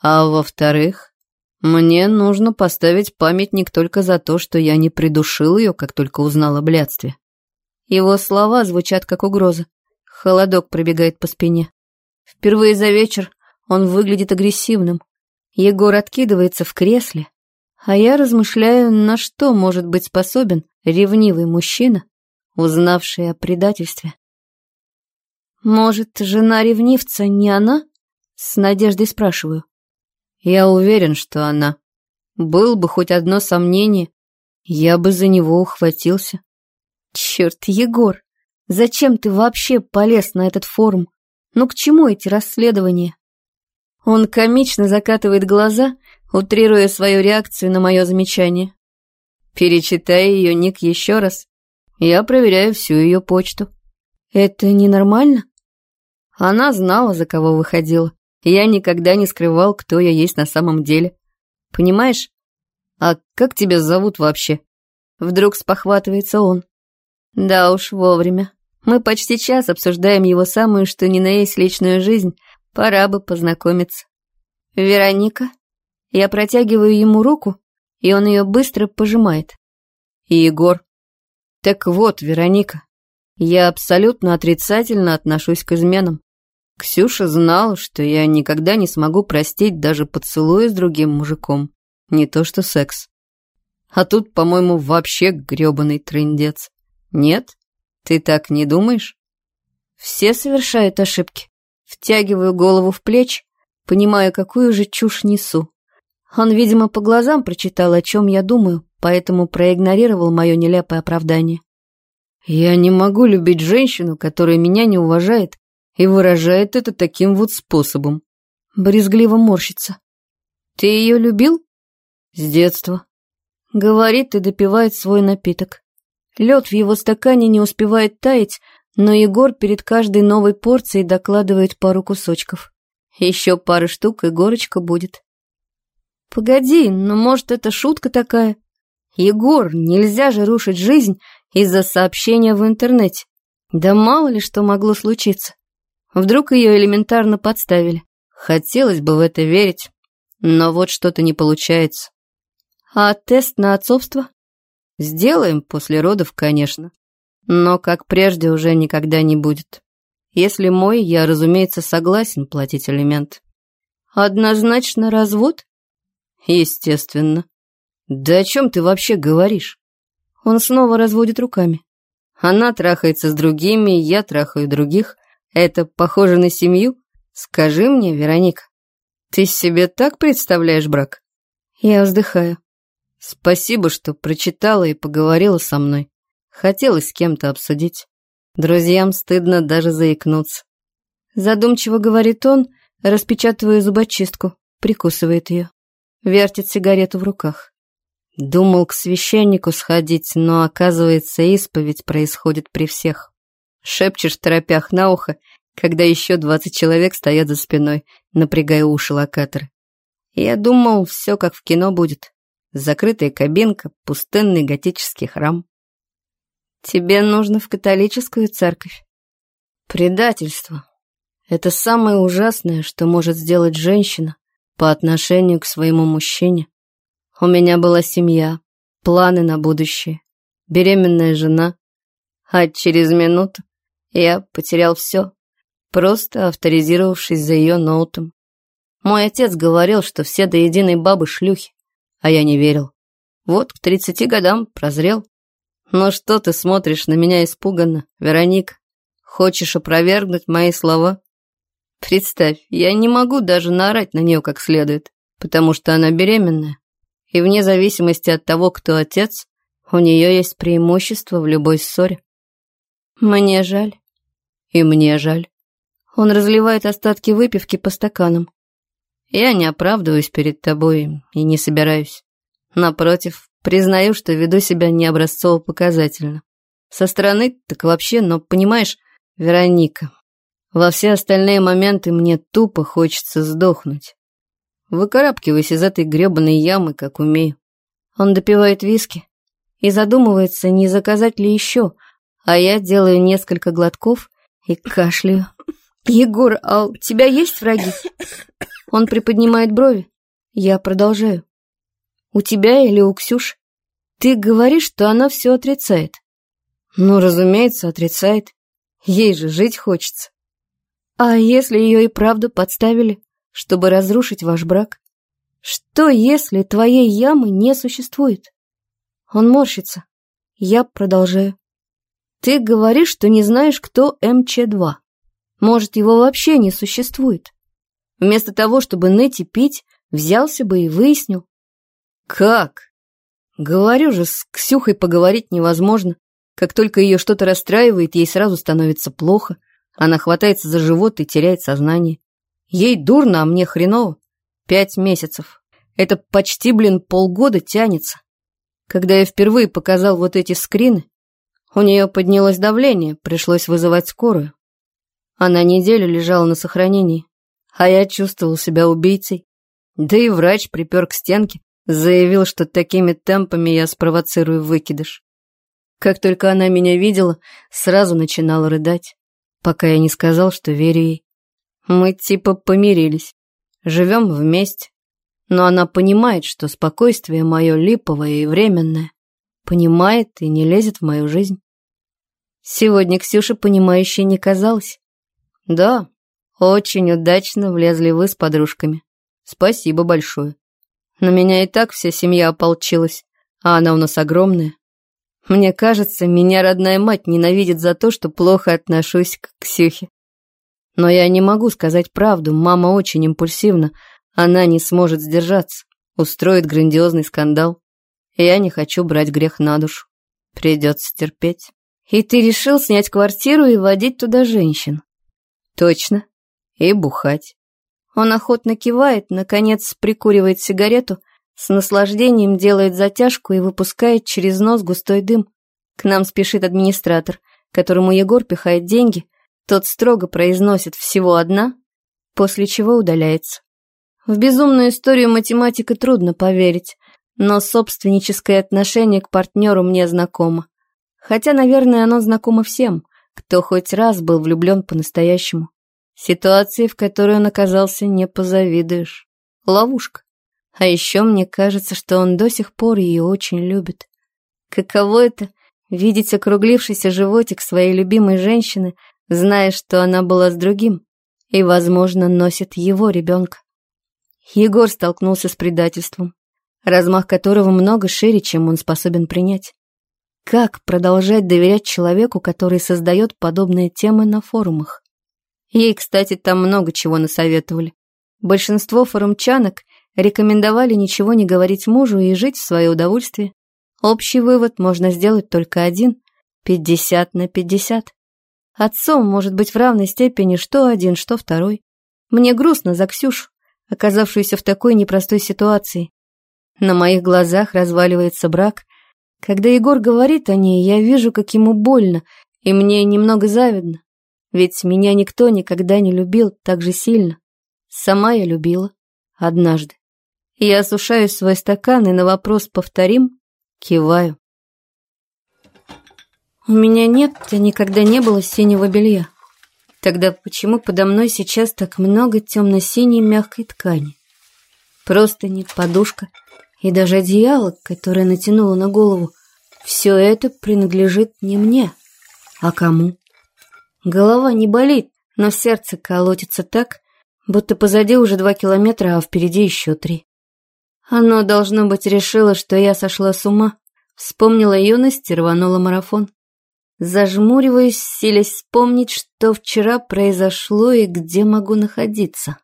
[SPEAKER 1] А во-вторых, мне нужно поставить памятник только за то, что я не придушил ее, как только узнал о блядстве. Его слова звучат как угроза. Холодок пробегает по спине. Впервые за вечер он выглядит агрессивным. Егор откидывается в кресле, а я размышляю, на что может быть способен ревнивый мужчина, узнавший о предательстве. «Может, жена ревнивца не она?» С надеждой спрашиваю. «Я уверен, что она. Был бы хоть одно сомнение, я бы за него ухватился». «Черт, Егор, зачем ты вообще полез на этот форум? Ну к чему эти расследования?» Он комично закатывает глаза, утрируя свою реакцию на мое замечание. Перечитай ее ник еще раз. Я проверяю всю ее почту. Это ненормально? Она знала, за кого выходила. Я никогда не скрывал, кто я есть на самом деле. Понимаешь? А как тебя зовут вообще? Вдруг спохватывается он. Да уж, вовремя. Мы почти час обсуждаем его самую что ни на есть личную жизнь. Пора бы познакомиться. Вероника. Я протягиваю ему руку, и он ее быстро пожимает. И Егор. Так вот, Вероника, я абсолютно отрицательно отношусь к изменам. Ксюша знала, что я никогда не смогу простить даже поцелуя с другим мужиком, не то что секс. А тут, по-моему, вообще грёбаный трындец. Нет? Ты так не думаешь? Все совершают ошибки. Втягиваю голову в плечи, понимая, какую же чушь несу. Он, видимо, по глазам прочитал, о чем я думаю, поэтому проигнорировал мое нелепое оправдание. Я не могу любить женщину, которая меня не уважает и выражает это таким вот способом. Брезгливо морщится. Ты ее любил? С детства. Говорит и допивает свой напиток. Лед в его стакане не успевает таять, но Егор перед каждой новой порцией докладывает пару кусочков. Еще пара штук, и горочка будет. Погоди, но может это шутка такая? Егор, нельзя же рушить жизнь из-за сообщения в интернете. Да мало ли что могло случиться. Вдруг ее элементарно подставили. Хотелось бы в это верить, но вот что-то не получается. А тест на отцовство? Сделаем после родов, конечно. Но, как прежде, уже никогда не будет. Если мой, я, разумеется, согласен платить алимент. Однозначно развод? Естественно. Да о чем ты вообще говоришь? Он снова разводит руками. Она трахается с другими, я трахаю других. Это похоже на семью? Скажи мне, Вероника, ты себе так представляешь брак? Я вздыхаю. Спасибо, что прочитала и поговорила со мной. Хотелось с кем-то обсудить. Друзьям стыдно даже заикнуться. Задумчиво говорит он, распечатывая зубочистку, прикусывает ее вертит сигарету в руках. Думал к священнику сходить, но, оказывается, исповедь происходит при всех. Шепчешь торопях на ухо, когда еще двадцать человек стоят за спиной, напрягая уши локатора. Я думал, все как в кино будет. Закрытая кабинка, пустынный готический храм. Тебе нужно в католическую церковь. Предательство. Это самое ужасное, что может сделать женщина по отношению к своему мужчине. У меня была семья, планы на будущее, беременная жена, а через минуту я потерял все, просто авторизировавшись за ее ноутом. Мой отец говорил, что все до единой бабы шлюхи, а я не верил. Вот к тридцати годам прозрел. Но что ты смотришь на меня испуганно, Вероника? Хочешь опровергнуть мои слова? Представь, я не могу даже наорать на нее как следует, потому что она беременная. И вне зависимости от того, кто отец, у нее есть преимущество в любой ссоре. Мне жаль. И мне жаль. Он разливает остатки выпивки по стаканам. Я не оправдываюсь перед тобой и не собираюсь. Напротив, признаю, что веду себя не образцово-показательно. Со стороны так вообще, но понимаешь, Вероника, во все остальные моменты мне тупо хочется сдохнуть. Выкарабкиваюсь из этой гребаной ямы, как умею. Он допивает виски и задумывается, не заказать ли еще, а я делаю несколько глотков и кашляю. «Егор, а у тебя есть враги?» Он приподнимает брови. Я продолжаю. «У тебя или у Ксюш? Ты говоришь, что она все отрицает». «Ну, разумеется, отрицает. Ей же жить хочется». «А если ее и правда подставили, чтобы разрушить ваш брак? Что, если твоей ямы не существует?» Он морщится. Я продолжаю. «Ты говоришь, что не знаешь, кто МЧ-2. Может, его вообще не существует?» Вместо того, чтобы ныть и пить, взялся бы и выяснил. Как? Говорю же, с Ксюхой поговорить невозможно. Как только ее что-то расстраивает, ей сразу становится плохо. Она хватается за живот и теряет сознание. Ей дурно, а мне хреново. Пять месяцев. Это почти, блин, полгода тянется. Когда я впервые показал вот эти скрины, у нее поднялось давление, пришлось вызывать скорую. Она неделю лежала на сохранении а я чувствовал себя убийцей. Да и врач припер к стенке, заявил, что такими темпами я спровоцирую выкидыш. Как только она меня видела, сразу начинала рыдать, пока я не сказал, что верю ей. Мы типа помирились, живем вместе, но она понимает, что спокойствие мое липовое и временное, понимает и не лезет в мою жизнь. Сегодня Ксюша понимающей не казалась. Да, очень удачно влезли вы с подружками. Спасибо большое. На меня и так вся семья ополчилась, а она у нас огромная. Мне кажется, меня родная мать ненавидит за то, что плохо отношусь к Ксюхе. Но я не могу сказать правду, мама очень импульсивна, она не сможет сдержаться, устроит грандиозный скандал. Я не хочу брать грех на душу. Придется терпеть. И ты решил снять квартиру и водить туда женщин? Точно и бухать. Он охотно кивает, наконец прикуривает сигарету, с наслаждением делает затяжку и выпускает через нос густой дым. К нам спешит администратор, которому Егор пихает деньги, тот строго произносит «всего одна», после чего удаляется. В безумную историю математика трудно поверить, но собственническое отношение к партнеру мне знакомо. Хотя, наверное, оно знакомо всем, кто хоть раз был влюблен по-настоящему. Ситуации, в которой он оказался, не позавидуешь. Ловушка. А еще мне кажется, что он до сих пор ее очень любит. Каково это — видеть округлившийся животик своей любимой женщины, зная, что она была с другим и, возможно, носит его ребенка. Егор столкнулся с предательством, размах которого много шире, чем он способен принять. Как продолжать доверять человеку, который создает подобные темы на форумах? Ей, кстати, там много чего насоветовали. Большинство форумчанок рекомендовали ничего не говорить мужу и жить в свое удовольствие. Общий вывод можно сделать только один – 50 на 50. Отцом может быть в равной степени что один, что второй. Мне грустно за Ксюшу, оказавшуюся в такой непростой ситуации. На моих глазах разваливается брак. Когда Егор говорит о ней, я вижу, как ему больно, И мне немного завидно, ведь меня никто никогда не любил так же сильно. Сама я любила. Однажды. Я осушаю свой стакан и на вопрос «повторим?» киваю. У меня нет и никогда не было синего белья. Тогда почему подо мной сейчас так много темно-синей мягкой ткани? Просто не подушка и даже одеяло, которое натянула на голову, все это принадлежит не мне, а кому? Голова не болит, но сердце колотится так, будто позади уже два километра, а впереди еще три. Оно, должно быть, решило, что я сошла с ума, вспомнила юность и рванула марафон. Зажмуриваюсь, силясь вспомнить, что вчера произошло и где могу находиться.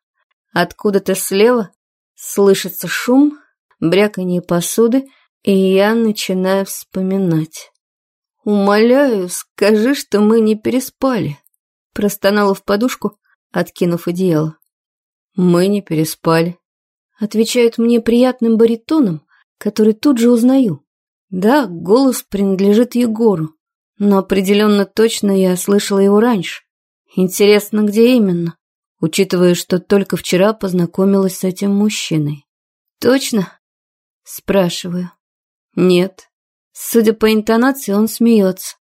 [SPEAKER 1] Откуда-то слева слышится шум, бряканье посуды, и я начинаю вспоминать. «Умоляю, скажи, что мы не переспали», — простонала в подушку, откинув одеяло. «Мы не переспали», — отвечают мне приятным баритоном, который тут же узнаю. Да, голос принадлежит Егору, но определенно точно я слышала его раньше. Интересно, где именно, учитывая, что только вчера познакомилась с этим мужчиной. Точно? Спрашиваю. Нет. Судя по интонации, он смеется.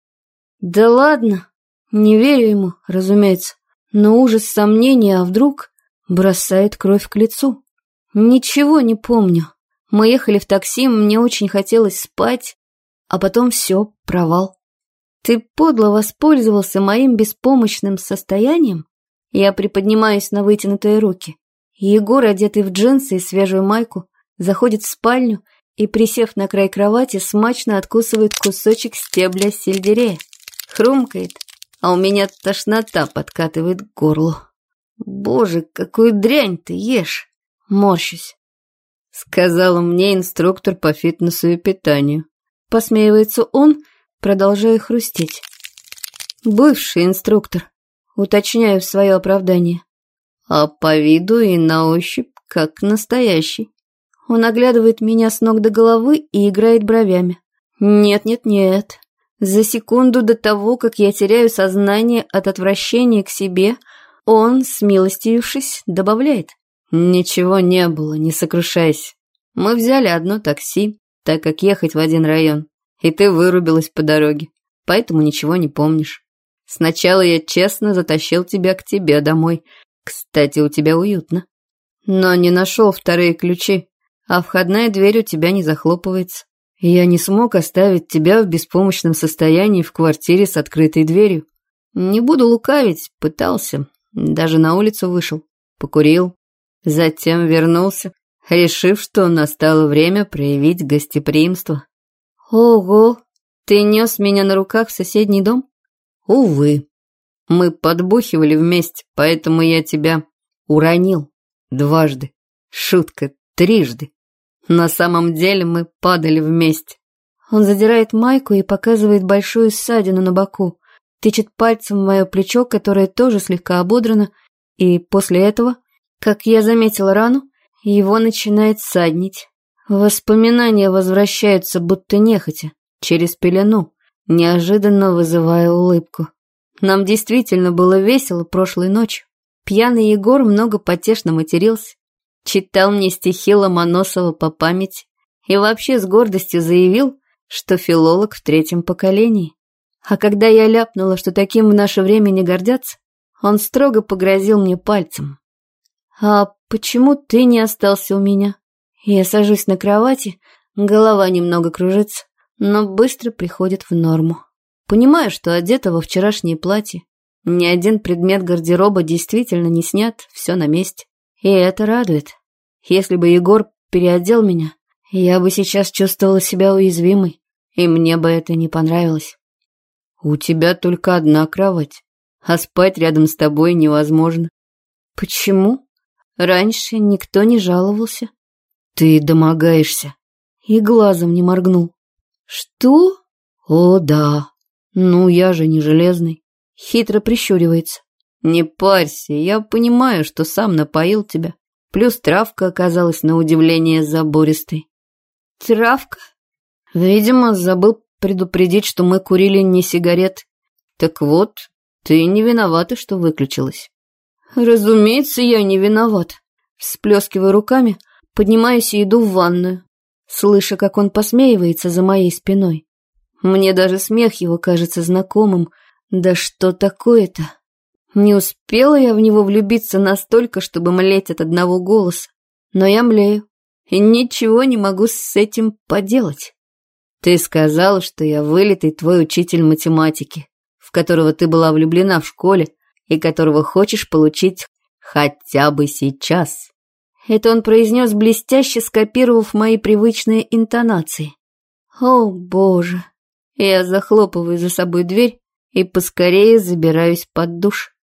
[SPEAKER 1] Да ладно, не верю ему, разумеется, но ужас сомнения, а вдруг бросает кровь к лицу. Ничего не помню. Мы ехали в такси, мне очень хотелось спать, а потом все, провал. Ты подло воспользовался моим беспомощным состоянием? Я приподнимаюсь на вытянутые руки. Егор, одетый в джинсы и свежую майку, заходит в спальню и, присев на край кровати, смачно откусывает кусочек стебля сельдерея. Хрумкает, а у меня тошнота подкатывает к горлу. «Боже, какую дрянь ты ешь!» Морщусь. Сказала мне инструктор по фитнесу и питанию. Посмеивается он, продолжая хрустеть. Бывший инструктор. Уточняю свое оправдание. А по виду и на ощупь как настоящий. Он оглядывает меня с ног до головы и играет бровями. Нет-нет-нет. За секунду до того, как я теряю сознание от отвращения к себе, он, смилостивившись, добавляет. Ничего не было, не сокрушайся. Мы взяли одно такси, так как ехать в один район, и ты вырубилась по дороге, поэтому ничего не помнишь. Сначала я честно затащил тебя к тебе домой. Кстати, у тебя уютно. Но не нашел вторые ключи, а входная дверь у тебя не захлопывается. Я не смог оставить тебя в беспомощном состоянии в квартире с открытой дверью. Не буду лукавить, пытался, даже на улицу вышел, покурил, затем вернулся, решив, что настало время проявить гостеприимство. Ого, ты нес меня на руках в соседний дом? Увы. Мы подбухивали вместе, поэтому я тебя уронил дважды. Шутка, трижды. На самом деле мы падали вместе. Он задирает майку и показывает большую ссадину на боку, тычет пальцем в мое плечо, которое тоже слегка ободрано, и после этого, как я заметила рану, его начинает саднить. Воспоминания возвращаются будто нехотя, через пелену, неожиданно вызывая улыбку. Нам действительно было весело прошлой ночью. Пьяный Егор много потешно матерился, читал мне стихи Ломоносова по памяти и вообще с гордостью заявил, что филолог в третьем поколении. А когда я ляпнула, что таким в наше время не гордятся, он строго погрозил мне пальцем. «А почему ты не остался у меня?» Я сажусь на кровати, голова немного кружится, но быстро приходит в норму. Понимаю, что одета во вчерашнее платье. Ни один предмет гардероба действительно не снят, все на месте. И это радует. Если бы Егор переодел меня, я бы сейчас чувствовала себя уязвимой, и мне бы это не понравилось. У тебя только одна кровать, а спать рядом с тобой невозможно. Почему? Раньше никто не жаловался. Ты домогаешься. И глазом не моргнул. Что? О, да. Ну, я же не железный. Хитро прищуривается. Не парься, я понимаю, что сам напоил тебя. Плюс травка оказалась на удивление забористой. Травка? Видимо, забыл предупредить, что мы курили не сигарет. Так вот, ты не виновата, что выключилась. Разумеется, я не виноват. Сплескиваю руками, поднимаюсь и иду в ванную, слыша, как он посмеивается за моей спиной. Мне даже смех его кажется знакомым. Да что такое-то? Не успела я в него влюбиться настолько, чтобы млеть от одного голоса. Но я млею, и ничего не могу с этим поделать. Ты сказал, что я вылитый твой учитель математики, в которого ты была влюблена в школе и которого хочешь получить хотя бы сейчас. Это он произнес, блестяще скопировав мои привычные интонации. О, боже. Я захлопываю за собой дверь и поскорее забираюсь под душ.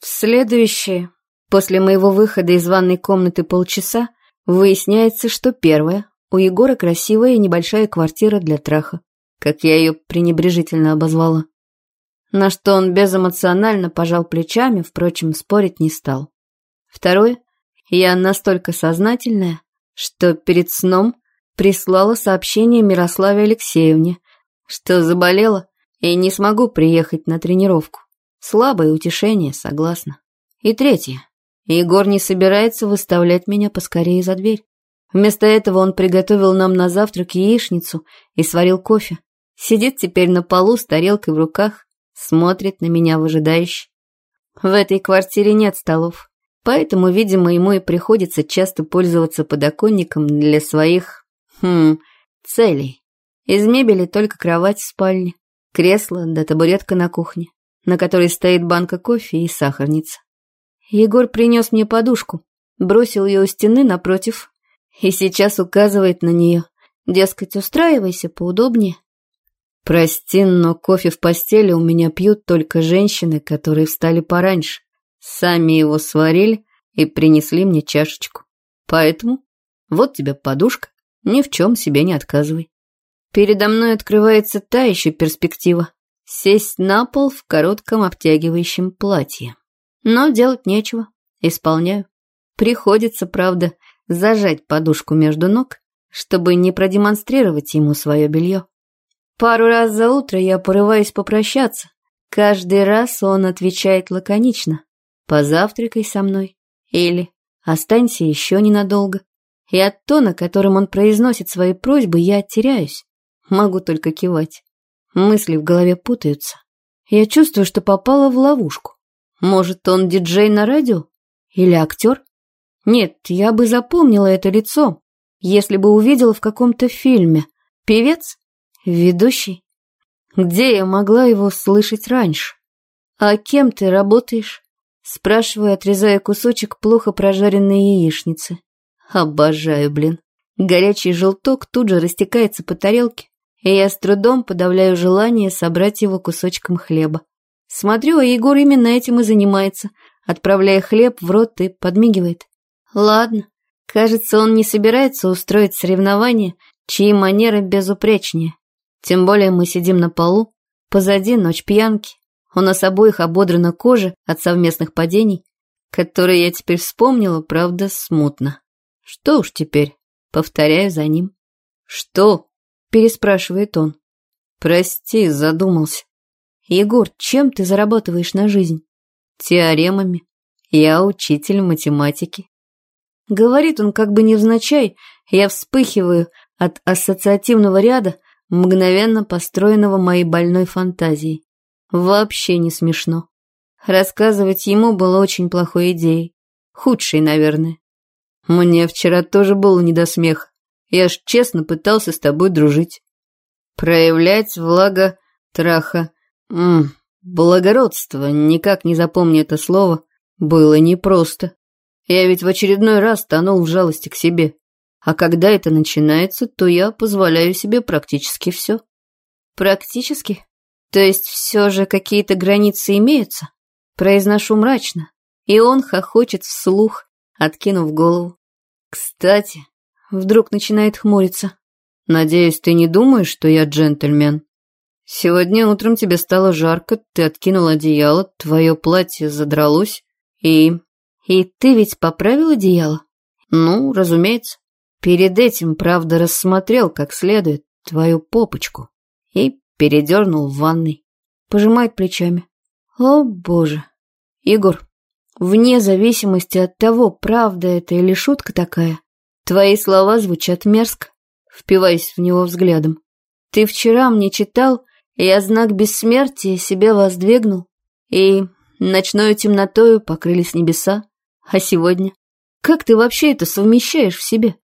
[SPEAKER 1] В следующее, после моего выхода из ванной комнаты полчаса, выясняется, что первое, у Егора красивая и небольшая квартира для траха, как я ее пренебрежительно обозвала. На что он безэмоционально пожал плечами, впрочем, спорить не стал. Второе, я настолько сознательная, что перед сном прислала сообщение Мирославе Алексеевне, что заболела и не смогу приехать на тренировку. Слабое утешение, согласна. И третье. Егор не собирается выставлять меня поскорее за дверь. Вместо этого он приготовил нам на завтрак яичницу и сварил кофе. Сидит теперь на полу с тарелкой в руках, смотрит на меня выжидающе. В этой квартире нет столов, поэтому, видимо, ему и приходится часто пользоваться подоконником для своих, хм, целей. Из мебели только кровать в спальне, кресло да табуретка на кухне, на которой стоит банка кофе и сахарница. Егор принес мне подушку, бросил ее у стены напротив и сейчас указывает на нее. Дескать, устраивайся поудобнее. Прости, но кофе в постели у меня пьют только женщины, которые встали пораньше. Сами его сварили и принесли мне чашечку. Поэтому вот тебе подушка, ни в чем себе не отказывай. Передо мной открывается та еще перспектива — сесть на пол в коротком обтягивающем платье. Но делать нечего, исполняю. Приходится, правда, зажать подушку между ног, чтобы не продемонстрировать ему свое белье. Пару раз за утро я порываюсь попрощаться. Каждый раз он отвечает лаконично. «Позавтракай со мной» или «Останься еще ненадолго». И от тона, которым он произносит свои просьбы, я теряюсь. Могу только кивать. Мысли в голове путаются. Я чувствую, что попала в ловушку. Может, он диджей на радио? Или актер? Нет, я бы запомнила это лицо, если бы увидела в каком-то фильме. Певец? Ведущий? Где я могла его слышать раньше? А кем ты работаешь? Спрашиваю, отрезая кусочек плохо прожаренной яичницы. Обожаю, блин. Горячий желток тут же растекается по тарелке, и я с трудом подавляю желание собрать его кусочком хлеба. Смотрю, а Егор именно этим и занимается, отправляя хлеб в рот и подмигивает. Ладно, кажется, он не собирается устроить соревнование, чьи манеры безупречнее. Тем более мы сидим на полу, позади ночь пьянки. У нас обоих ободрана кожа от совместных падений, которые я теперь вспомнила, правда, смутно. Что уж теперь, повторяю за ним. «Что?» – переспрашивает он. «Прости, задумался. Егор, чем ты зарабатываешь на жизнь? Теоремами. Я учитель математики. Говорит он как бы невзначай, я вспыхиваю от ассоциативного ряда, мгновенно построенного моей больной фантазией. Вообще не смешно. Рассказывать ему было очень плохой идеей. Худшей, наверное. Мне вчера тоже было не до смеха. Я ж честно пытался с тобой дружить. Проявлять влага траха М благородство, никак не запомню это слово, было непросто. Я ведь в очередной раз тонул в жалости к себе. А когда это начинается, то я позволяю себе практически все. Практически? То есть все же какие-то границы имеются? Произношу мрачно, и он хохочет вслух, откинув голову. Кстати, вдруг начинает хмуриться. Надеюсь, ты не думаешь, что я джентльмен? Сегодня утром тебе стало жарко, ты откинул одеяло, твое платье задралось, и... И ты ведь поправил одеяло? Ну, разумеется. Перед этим, правда, рассмотрел как следует твою попочку и передернул в ванной. пожимает плечами. О, боже. Егор, вне зависимости от того, правда это или шутка такая, твои слова звучат мерзко, впиваясь в него взглядом. Ты вчера мне читал, я знак бессмертия себе воздвигнул, и ночною темнотою покрылись небеса. А сегодня? Как ты вообще это совмещаешь в себе?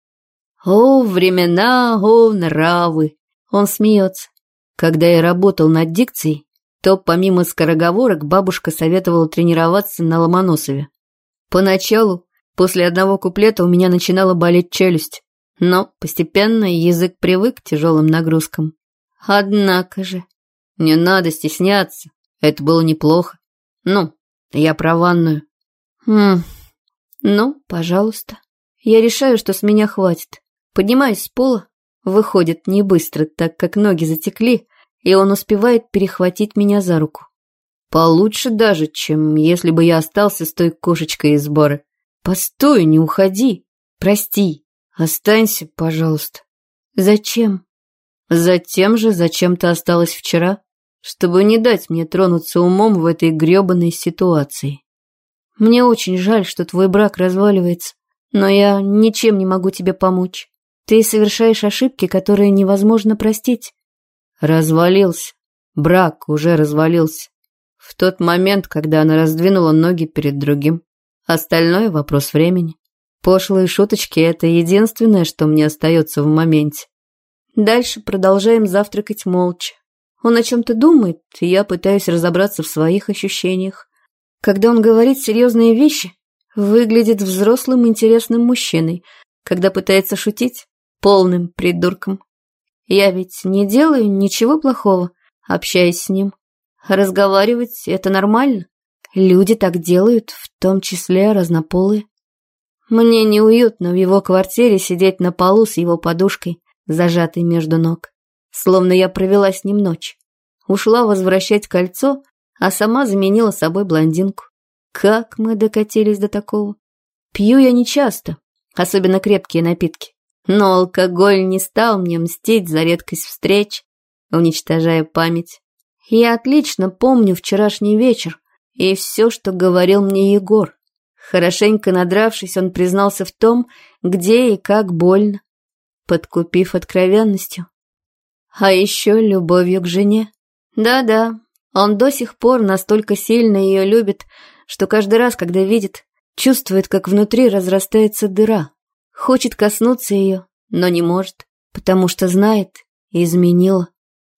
[SPEAKER 1] О, времена, о, нравы. Он смеется. Когда я работал над дикцией, то помимо скороговорок бабушка советовала тренироваться на Ломоносове. Поначалу, после одного куплета у меня начинала болеть челюсть, но постепенно язык привык к тяжелым нагрузкам. Однако же, не надо стесняться, это было неплохо. Ну, я про ванную. Хм, ну, пожалуйста. Я решаю, что с меня хватит. Поднимаюсь с пола, выходит не быстро, так как ноги затекли, и он успевает перехватить меня за руку. Получше даже, чем если бы я остался с той кошечкой из бара. Постой, не уходи. Прости. Останься, пожалуйста. Зачем? Затем же, зачем ты осталась вчера, чтобы не дать мне тронуться умом в этой грёбаной ситуации. Мне очень жаль, что твой брак разваливается, но я ничем не могу тебе помочь. Ты совершаешь ошибки, которые невозможно простить. Развалился. Брак уже развалился. В тот момент, когда она раздвинула ноги перед другим. Остальное — вопрос времени. Пошлые шуточки — это единственное, что мне остается в моменте. Дальше продолжаем завтракать молча. Он о чем-то думает, и я пытаюсь разобраться в своих ощущениях. Когда он говорит серьезные вещи, выглядит взрослым интересным мужчиной. Когда пытается шутить, полным придурком. Я ведь не делаю ничего плохого, общаясь с ним. Разговаривать — это нормально. Люди так делают, в том числе разнополые. Мне неуютно в его квартире сидеть на полу с его подушкой, зажатой между ног. Словно я провела с ним ночь. Ушла возвращать кольцо, а сама заменила собой блондинку. Как мы докатились до такого? Пью я нечасто, особенно крепкие напитки. Но алкоголь не стал мне мстить за редкость встреч, уничтожая память. Я отлично помню вчерашний вечер и все, что говорил мне Егор. Хорошенько надравшись, он признался в том, где и как больно, подкупив откровенностью. А еще любовью к жене. Да-да, он до сих пор настолько сильно ее любит, что каждый раз, когда видит, чувствует, как внутри разрастается дыра. Хочет коснуться ее, но не может, потому что знает изменила.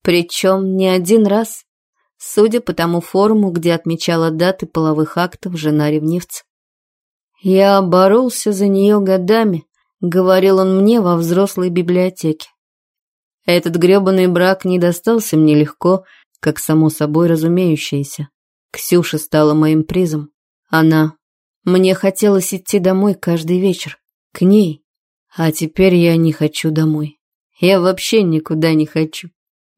[SPEAKER 1] Причем не один раз, судя по тому форуму, где отмечала даты половых актов жена ревнивца. «Я боролся за нее годами», — говорил он мне во взрослой библиотеке. Этот гребаный брак не достался мне легко, как само собой разумеющееся. Ксюша стала моим призом. Она... Мне хотелось идти домой каждый вечер, к ней. А теперь я не хочу домой. Я вообще никуда не хочу.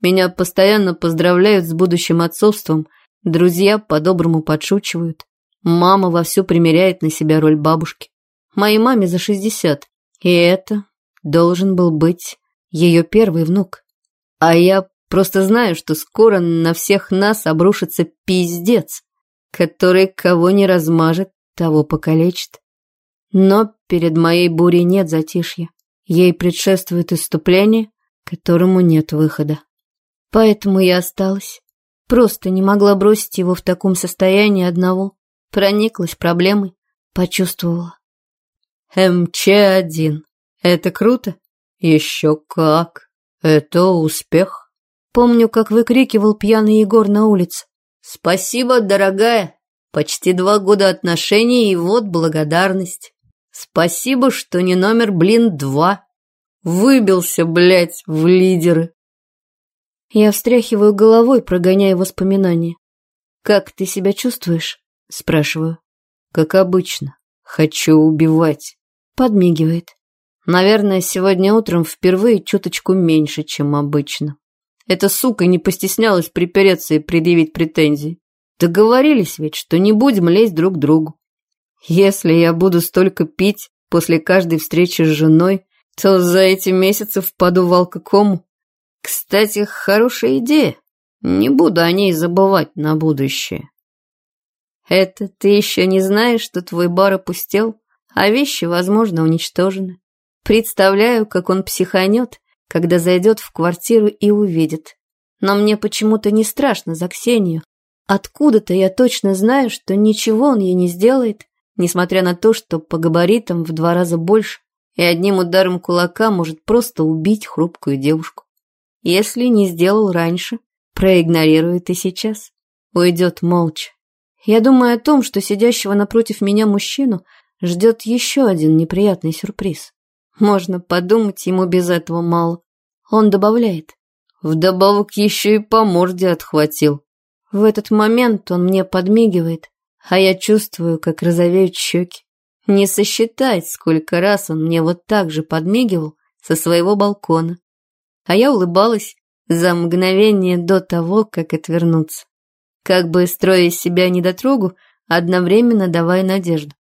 [SPEAKER 1] Меня постоянно поздравляют с будущим отцовством, друзья по-доброму подшучивают. Мама вовсю примеряет на себя роль бабушки. Моей маме за шестьдесят, и это должен был быть ее первый внук. А я просто знаю, что скоро на всех нас обрушится пиздец, который кого не размажет, того покалечит. Но перед моей бурей нет затишья. Ей предшествует иступление, которому нет выхода. Поэтому я осталась. Просто не могла бросить его в таком состоянии одного. Прониклась проблемой, почувствовала. МЧ-1. Это круто? Еще как. Это успех. Помню, как выкрикивал пьяный Егор на улице. Спасибо, дорогая. Почти два года отношений и вот благодарность. Спасибо, что не номер, блин, два. Выбился, блядь, в лидеры. Я встряхиваю головой, прогоняя воспоминания. «Как ты себя чувствуешь?» – спрашиваю. «Как обычно. Хочу убивать». Подмигивает. Наверное, сегодня утром впервые чуточку меньше, чем обычно. Эта сука не постеснялась припереться и предъявить претензии. Договорились ведь, что не будем лезть друг к другу. Если я буду столько пить после каждой встречи с женой, то за эти месяцы впаду в алкокому. Кстати, хорошая идея. Не буду о ней забывать на будущее. Это ты еще не знаешь, что твой бар опустел, а вещи, возможно, уничтожены. Представляю, как он психанет, когда зайдет в квартиру и увидит. Но мне почему-то не страшно за Ксению. Откуда-то я точно знаю, что ничего он ей не сделает, несмотря на то, что по габаритам в два раза больше, и одним ударом кулака может просто убить хрупкую девушку. Если не сделал раньше, проигнорирует и сейчас. Уйдет молча. Я думаю о том, что сидящего напротив меня мужчину ждет еще один неприятный сюрприз. Можно подумать, ему без этого мало. Он добавляет. Вдобавок еще и по морде отхватил. В этот момент он мне подмигивает, а я чувствую, как розовеют щеки. Не сосчитать, сколько раз он мне вот так же подмигивал со своего балкона. А я улыбалась за мгновение до того, как отвернуться. Как бы строя из себя недотрогу, одновременно давая надежду.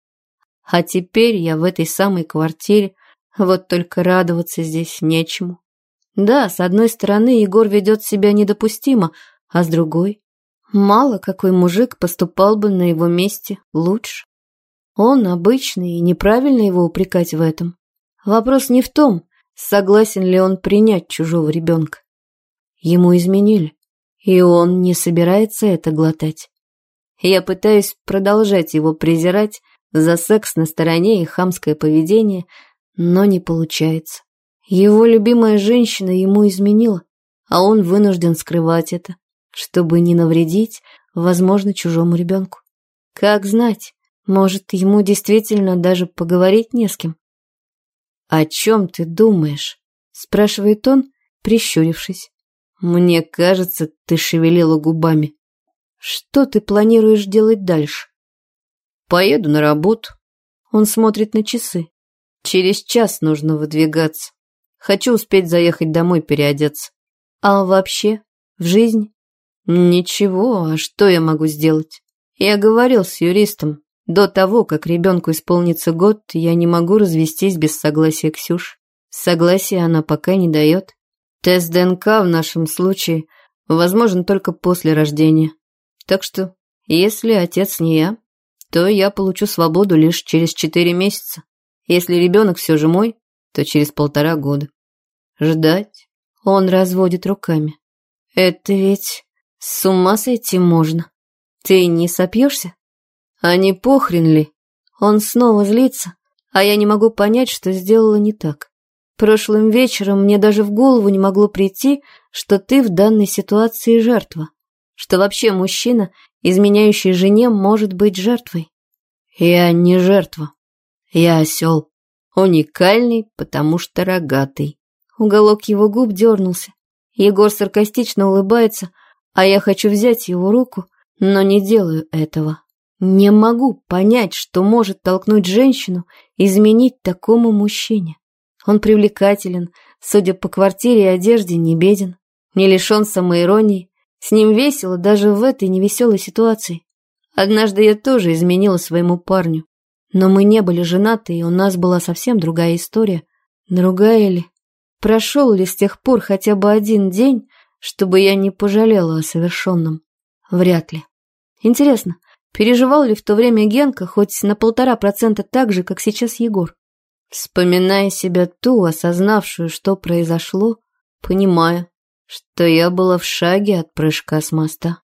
[SPEAKER 1] А теперь я в этой самой квартире, вот только радоваться здесь нечему. Да, с одной стороны, Егор ведет себя недопустимо, а с другой... Мало какой мужик поступал бы на его месте лучше. Он обычный, и неправильно его упрекать в этом. Вопрос не в том, согласен ли он принять чужого ребенка. Ему изменили, и он не собирается это глотать. Я пытаюсь продолжать его презирать за секс на стороне и хамское поведение, но не получается. Его любимая женщина ему изменила, а он вынужден скрывать это, чтобы не навредить, возможно, чужому ребенку. Как знать, может, ему действительно даже поговорить не с кем. «О чем ты думаешь?» – спрашивает он, прищурившись. «Мне кажется, ты шевелила губами. Что ты планируешь делать дальше?» «Поеду на работу». Он смотрит на часы. «Через час нужно выдвигаться. Хочу успеть заехать домой переодеться. А вообще, в жизни? Ничего, а что я могу сделать? Я говорил с юристом. До того, как ребенку исполнится год, я не могу развестись без согласия Ксюш. Согласия она пока не дает. Тест ДНК в нашем случае возможен только после рождения. Так что, если отец не я, то я получу свободу лишь через четыре месяца. Если ребенок все же мой, то через полтора года. Ждать? Он разводит руками. Это ведь с ума сойти можно. Ты не сопьешься? А не похрен ли? Он снова злится, а я не могу понять, что сделала не так. Прошлым вечером мне даже в голову не могло прийти, что ты в данной ситуации жертва. Что вообще мужчина, изменяющий жене, может быть жертвой. Я не жертва. Я осел. Уникальный, потому что рогатый. Уголок его губ дернулся. Егор саркастично улыбается, а я хочу взять его руку, но не делаю этого. Не могу понять, что может толкнуть женщину изменить такому мужчине. Он привлекателен, судя по квартире и одежде, не беден, не лишен самоиронии. С ним весело даже в этой невеселой ситуации. Однажды я тоже изменила своему парню. Но мы не были женаты, и у нас была совсем другая история. Другая ли? Прошел ли с тех пор хотя бы один день, чтобы я не пожалела о совершенном? Вряд ли. Интересно, переживал ли в то время Генка хоть на полтора процента так же, как сейчас Егор? Вспоминая себя ту, осознавшую, что произошло, понимая, что я была в шаге от прыжка с моста.